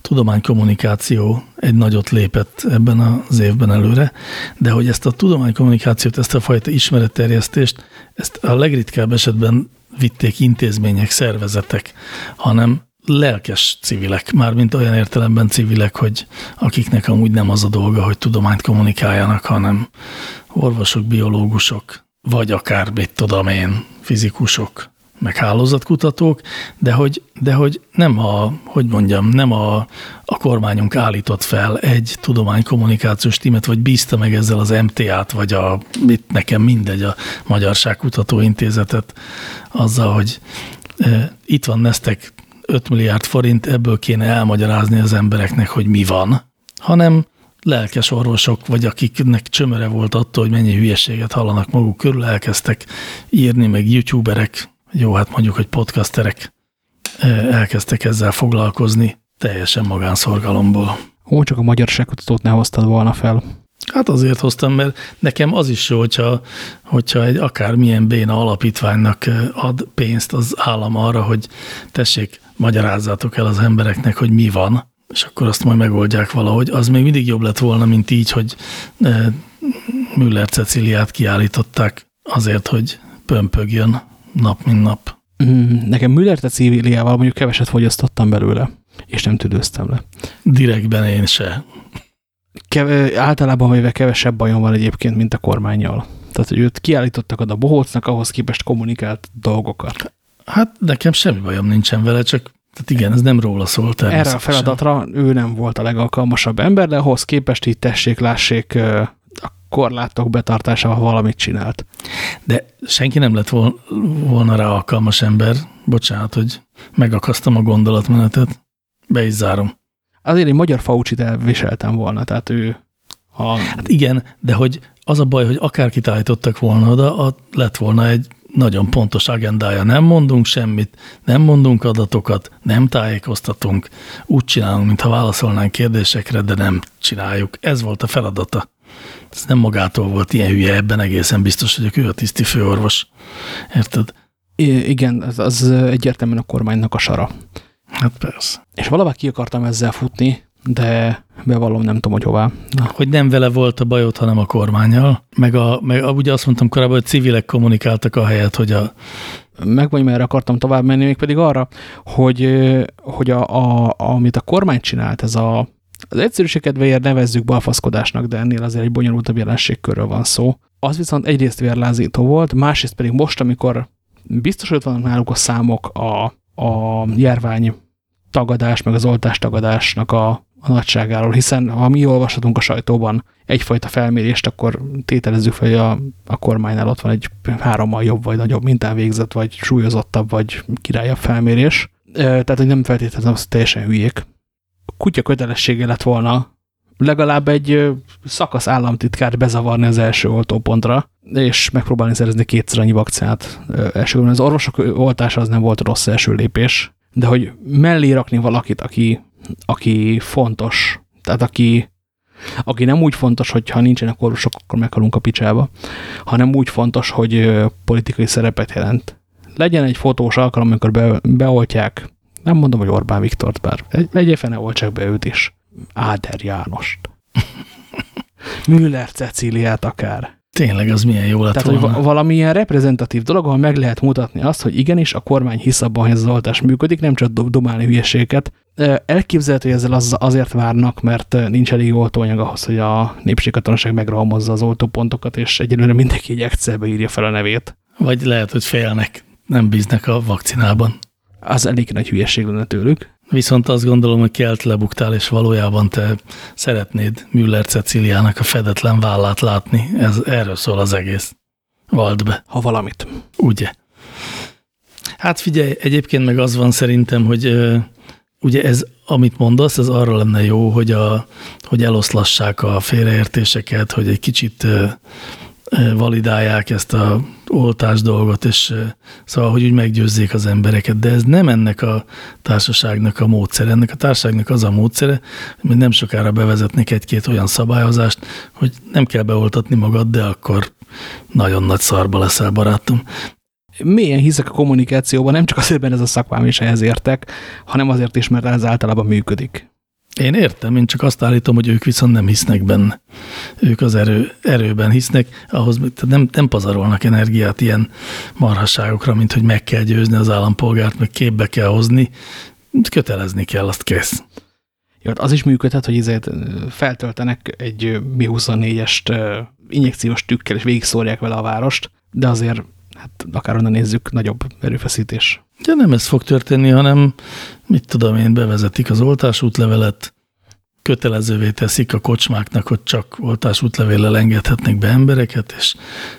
tudománykommunikáció egy nagyot lépett ebben az évben előre, de hogy ezt a tudománykommunikációt, ezt a fajta ismeretterjesztést, ezt a legritkább esetben vitték intézmények, szervezetek, hanem lelkes civilek, mármint olyan értelemben civilek, hogy akiknek amúgy nem az a dolga, hogy tudományt kommunikáljanak, hanem orvosok, biológusok, vagy akár, mit tudom én, fizikusok, meg hálózatkutatók, de hogy, de hogy nem a, hogy mondjam, nem a, a kormányunk állított fel egy tudománykommunikációs tímet, vagy bízta meg ezzel az MTA-t, vagy a, mit nekem mindegy, a Magyarságkutató Intézetet azzal, hogy e, itt van neztek 5 milliárd forint, ebből kéne elmagyarázni az embereknek, hogy mi van, hanem lelkes orvosok, vagy akiknek csömöre volt attól, hogy mennyi hülyeséget hallanak maguk körül, elkezdtek írni, meg youtuberek, jó, hát mondjuk, hogy podcasterek elkezdtek ezzel foglalkozni, teljesen magánszorgalomból. Ó, csak a magyarságkutatót ne hoztad volna fel. Hát azért hoztam, mert nekem az is jó, hogyha, hogyha egy akármilyen béna alapítványnak ad pénzt az állam arra, hogy tessék, magyarázzátok el az embereknek, hogy mi van, és akkor azt majd megoldják valahogy. Az még mindig jobb lett volna, mint így, hogy Müller Ceciliát kiállították azért, hogy pömpögjön nap, mint nap. Mm, nekem Müller Ceciliával mondjuk keveset fogyasztottam belőle, és nem tüdőztem le. Direktben én se. Keve, általában véve kevesebb bajom van egyébként, mint a kormányjal. Tehát, hogy őt kiállítottak oda bohócnak, ahhoz képest kommunikált dolgokat. Hát nekem semmi bajom nincsen vele, csak tehát igen, ez nem róla szólt. Erre a feladatra ő nem volt a legalkalmasabb ember, de ahhoz képest így tessék, lássék, korlátok betartásával valamit csinált. De senki nem lett volna rá alkalmas ember. Bocsánat, hogy megakasztam a gondolatmenetet. Be is zárom. Azért én magyar faucsit elviseltem volna, tehát ő... A... Hát igen, de hogy az a baj, hogy akárkit állítottak volna oda, lett volna egy nagyon pontos agendája. Nem mondunk semmit, nem mondunk adatokat, nem tájékoztatunk, úgy csinálunk, mintha válaszolnánk kérdésekre, de nem csináljuk. Ez volt a feladata. Ez nem magától volt ilyen hülye, ebben egészen biztos vagyok, ő a tiszti főorvos. Érted? I igen, az, az egyértelműen a kormánynak a sara. Hát persze. És valahogy ki akartam ezzel futni, de bevallom, nem tudom, hogy hová. Na. Hogy nem vele volt a bajod, hanem a kormányjal. Meg, a, meg a, ugye azt mondtam korábban, hogy civilek kommunikáltak a helyet, hogy a... Meg vagy merre akartam tovább menni, még pedig arra, hogy, hogy a, a, amit a kormány csinált, ez a, az egyszerűség kedvéért nevezzük balfaszkodásnak, de ennél azért egy bonyolultabb jelenségkörről van szó. Az viszont egyrészt vérlázító volt, másrészt pedig most, amikor biztos, hogy vannak náluk a számok a, a járvány tagadás, meg az oltás tagadásnak a, a nagyságáról, hiszen ha mi olvashatunk a sajtóban egyfajta felmérést, akkor tételezzük fel, hogy a, a kormánynál ott van egy hárommal jobb vagy nagyobb mintán végzett, vagy súlyozottabb, vagy királyabb felmérés. Tehát, hogy nem feltétlenül az teljesen hülyék. Kutya kötelessége lett volna legalább egy szakasz államtitkár bezavarni az első oltópontra, és megpróbálni szerezni kétszer annyi vakcinát. Elsősorban az orvosok oltása az nem volt rossz első lépés, de hogy mellé rakni valakit, aki, aki fontos, tehát aki, aki nem úgy fontos, hogy ha nincsenek orvosok, akkor meghalunk a picsába, hanem úgy fontos, hogy politikai szerepet jelent. Legyen egy fotós alkalom, amikor be, beoltják, nem mondom, hogy Orbán Viktort, bár egy, egy fene oltsák be őt is. Áder Jánost. Müller Cecíliát akár. Tényleg, az milyen jó lett Tehát, volna. hogy valamilyen reprezentatív dolog, ahol meg lehet mutatni azt, hogy igenis a kormány hisz abban, hogy ez az oltás működik, nem csak domálni hülyeséget. Elképzelhető, hogy ezzel az, azért várnak, mert nincs elég oltóanyag ahhoz, hogy a népségkatonaság megrahomozza az oltópontokat, és egyelőre mindenki egy Excelbe írja fel a nevét. Vagy lehet, hogy félnek, nem bíznek a vakcinában. Az elég nagy hülyeség lenne tőlük. Viszont azt gondolom, hogy kelt lebuktál, és valójában te szeretnéd Müller Ceciliának a fedetlen vállát látni. Ez, erről szól az egész. Vald be. Ha valamit. Ugye. Hát figyelj, egyébként meg az van szerintem, hogy ugye ez, amit mondasz, ez arra lenne jó, hogy, a, hogy eloszlassák a félreértéseket, hogy egy kicsit validálják ezt a oltás dolgot, és szóval, hogy úgy meggyőzzék az embereket, de ez nem ennek a társaságnak a módszere. Ennek a társaságnak az a módszere, hogy nem sokára bevezetnék egy-két olyan szabályozást, hogy nem kell beoltatni magad, de akkor nagyon nagy szarba leszel, barátom. Milyen hiszek a kommunikációban, nem csak azért, mert ez a szakmám is ehhez értek, hanem azért is, mert ez általában működik. Én értem, én csak azt állítom, hogy ők viszont nem hisznek benne. Ők az erő, erőben hisznek, ahhoz nem, nem pazarolnak energiát ilyen marhasságokra, mint hogy meg kell győzni az állampolgárt, meg képbe kell hozni, kötelezni kell, azt kész. Jó, hát az is működhet, hogy ezért feltöltenek egy Mi-24-est injekciós tükkel, és végig szórják vele a várost, de azért hát akár onnan nézzük, nagyobb erőfeszítés. De nem ez fog történni, hanem mit tudom én, bevezetik az oltásútlevelet, kötelezővé teszik a kocsmáknak, hogy csak oltásútlevéllel engedhetnek be embereket, és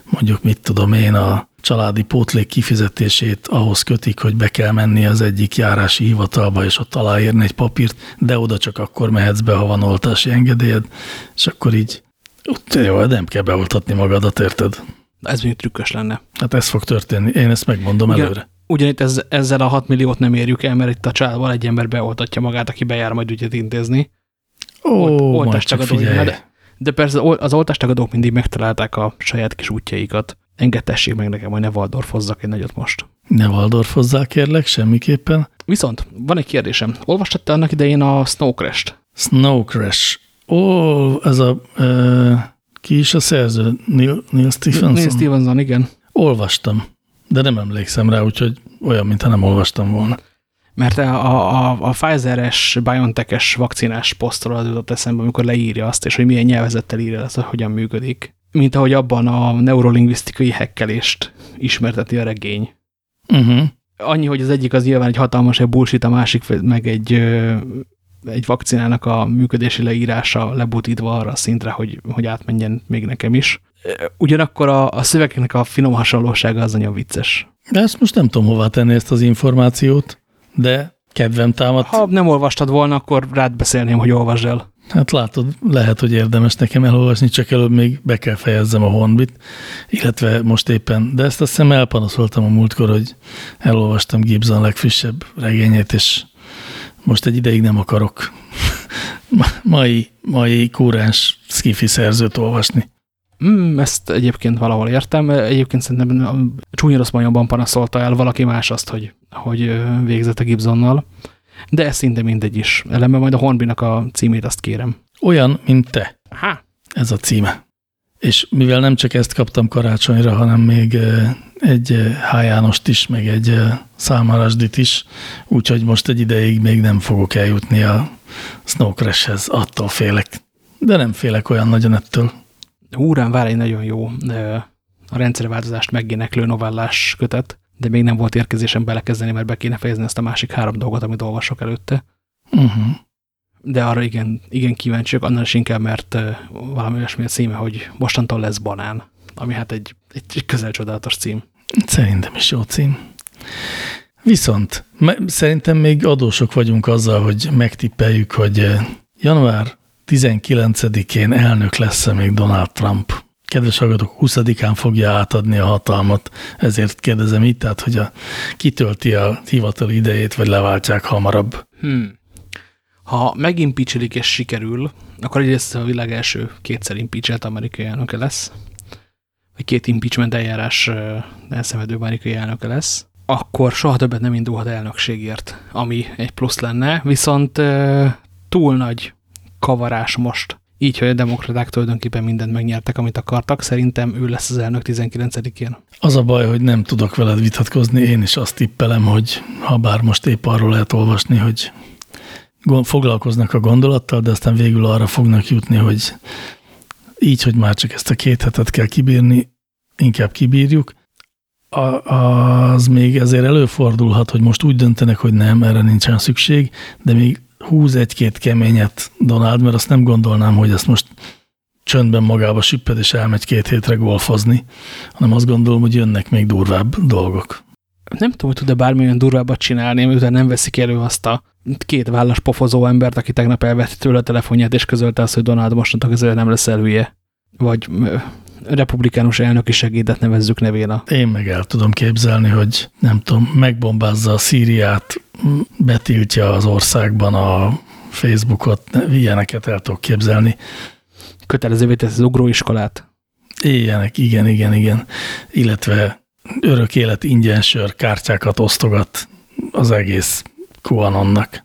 mondjuk mit tudom én, a családi pótlék kifizetését ahhoz kötik, hogy be kell menni az egyik járási hivatalba, és ott aláírni egy papírt, de oda csak akkor mehetsz be, ha van oltási engedélyed, és akkor így, ott jó, nem kell beoltatni magadat, érted? Ez mondjuk trükkös lenne. Hát ez fog történni, én ezt megmondom Igen. előre. Ugyanitt ez, ezzel a 6 milliót nem érjük el, mert itt a családban egy ember beoltatja magát, aki bejár majd ügyet intézni. Ó, Olt- csak oltástagadói, figyelj. de, de persze az oltástagadók mindig megtalálták a saját kis útjaikat. Engedtessék meg nekem, hogy ne Waldorfozzak egy nagyot most. Ne Waldorfozzál kérlek, semmiképpen. Viszont van egy kérdésem. Olvastad te annak idején a Snow Crash-t? Snow Crash. Ó, ez a... Ö, ki is a szerző? Neil, Neil Stephenson? Neil Stevenson, igen. Olvastam, de nem emlékszem rá, úgyhogy olyan, mintha nem olvastam volna. Mert a, a, a Pfizer-es, BioNTech-es vakcinás posztról az jutott eszembe, amikor leírja azt, és hogy milyen nyelvezettel írja azt, hogy hogyan működik. Mint ahogy abban a neurolingvisztikai hekkelést ismerteti a regény. Uh -huh. Annyi, hogy az egyik az nyilván egy hatalmas egy bullshit, a másik meg egy, egy vakcinának a működési leírása lebutítva arra a szintre, hogy, hogy átmenjen még nekem is. Ugyanakkor a, a szövegeknek a finom hasonlósága az nagyon vicces. De ezt most nem tudom hová tenni ezt az információt, de kedvem támadt. Ha nem olvastad volna, akkor rád beszélném, hogy olvasd el. Hát látod, lehet, hogy érdemes nekem elolvasni, csak előbb még be kell fejezzem a Hornbit, illetve most éppen, de ezt azt hiszem elpanaszoltam a múltkor, hogy elolvastam Gibson legfrissebb regényét, és most egy ideig nem akarok mai, mai kúráns skifi szerzőt olvasni. Mm, ezt egyébként valahol értem. Egyébként szerintem a csúnya rossz majomban panaszolta el valaki más azt, hogy, hogy végzett a Gibsonnal. De ez szinte mindegy is. Ellenben majd a Hornbinak a címét azt kérem. Olyan, mint te. Há, Ez a címe. És mivel nem csak ezt kaptam karácsonyra, hanem még egy eh, H. Jánost is, meg egy Számarasdit is, úgyhogy most egy ideig még nem fogok eljutni a Snow Crash-hez, attól félek. De nem félek olyan nagyon ettől. Úrán vár egy nagyon jó a rendszerváltozást megéneklő novellás kötet, de még nem volt érkezésem belekezdeni, mert be kéne fejezni ezt a másik három dolgot, amit olvasok előtte. Uh -huh. De arra igen, igen kíváncsiak, annál is inkább, mert valami olyasmi a címe, hogy mostantól lesz banán, ami hát egy, egy közel csodálatos cím. Szerintem is jó cím. Viszont szerintem még adósok vagyunk azzal, hogy megtippeljük, hogy január 19-én elnök lesz-e még Donald Trump. Kedves hallgatók, 20-án fogja átadni a hatalmat, ezért kérdezem itt, tehát, hogy a, kitölti a hivatali idejét, vagy leváltják hamarabb. Hmm. Ha megimpeachelik és sikerül, akkor egyrészt a világ első kétszer impeachelt amerikai elnöke lesz, vagy két impeachment eljárás elszenvedő amerikai elnöke lesz, akkor soha többet nem indulhat elnökségért, ami egy plusz lenne, viszont túl nagy kavarás most. Így, hogy a demokraták tulajdonképpen mindent megnyertek, amit akartak, szerintem ő lesz az elnök 19-én. Az a baj, hogy nem tudok veled vitatkozni, én is azt tippelem, hogy ha bár most épp arról lehet olvasni, hogy foglalkoznak a gondolattal, de aztán végül arra fognak jutni, hogy így, hogy már csak ezt a két hetet kell kibírni, inkább kibírjuk. A, az még ezért előfordulhat, hogy most úgy döntenek, hogy nem, erre nincsen szükség, de még húz egy-két keményet Donald, mert azt nem gondolnám, hogy ezt most csöndben magába süpped, és elmegy két hétre golfozni, hanem azt gondolom, hogy jönnek még durvább dolgok. Nem tudom, hogy tud-e bármilyen durvábbat csinálni, miután nem veszik elő azt a két vállas pofozó embert, aki tegnap elvett tőle a telefonját, és közölte azt, hogy Donald mostantól közül nem lesz elhülye. Vagy republikánus elnöki segédet nevezzük nevén a... Én meg el tudom képzelni, hogy nem tudom, megbombázza a Szíriát, betiltja az országban a Facebookot, ilyeneket el tudok képzelni. Kötelezővé tesz az ugróiskolát. Ilyenek, igen, igen, igen. Illetve örök élet ingyen sör kártyákat osztogat az egész QAnonnak.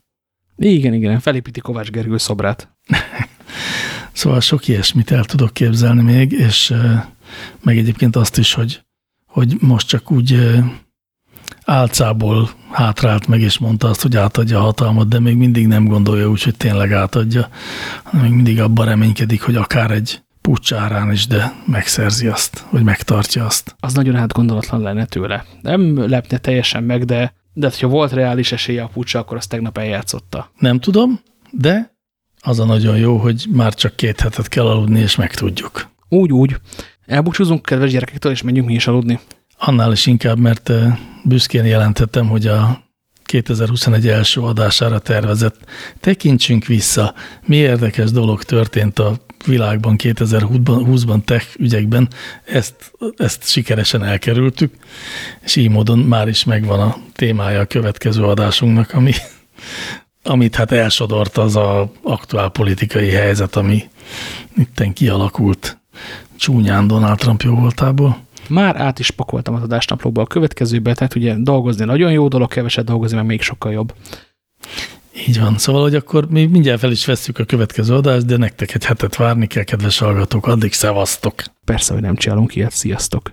Igen, igen, felépíti Kovács Gergő szobrát. Szóval sok ilyesmit el tudok képzelni még, és meg egyébként azt is, hogy, hogy most csak úgy álcából hátrált meg, és mondta azt, hogy átadja a hatalmat, de még mindig nem gondolja úgy, hogy tényleg átadja, hanem még mindig abban reménykedik, hogy akár egy pucsárán is, de megszerzi azt, vagy megtartja azt. Az nagyon átgondolatlan lenne tőle. Nem lepne teljesen meg, de, de ha volt reális esélye a pucsa, akkor azt tegnap eljátszotta. Nem tudom, de az a nagyon jó, hogy már csak két hetet kell aludni, és megtudjuk. Úgy, úgy. Elbúcsúzunk kedves gyerekektől, és menjünk mi is aludni. Annál is inkább, mert büszkén jelentettem, hogy a 2021 első adására tervezett tekintsünk vissza, mi érdekes dolog történt a világban 2020-ban tech ügyekben, ezt, ezt sikeresen elkerültük, és így módon már is megvan a témája a következő adásunknak, ami, amit hát elsodort az a aktuál politikai helyzet, ami itten kialakult csúnyán Donald Trump jó voltából. Már át is pakoltam az adásnaplóba a következőbe, tehát ugye dolgozni nagyon jó dolog, keveset dolgozni, mert még sokkal jobb. Így van. Szóval, hogy akkor mi mindjárt fel is veszük a következő adást, de nektek egy hetet várni kell, kedves hallgatók. Addig szevasztok! Persze, hogy nem csinálunk ilyet. Sziasztok!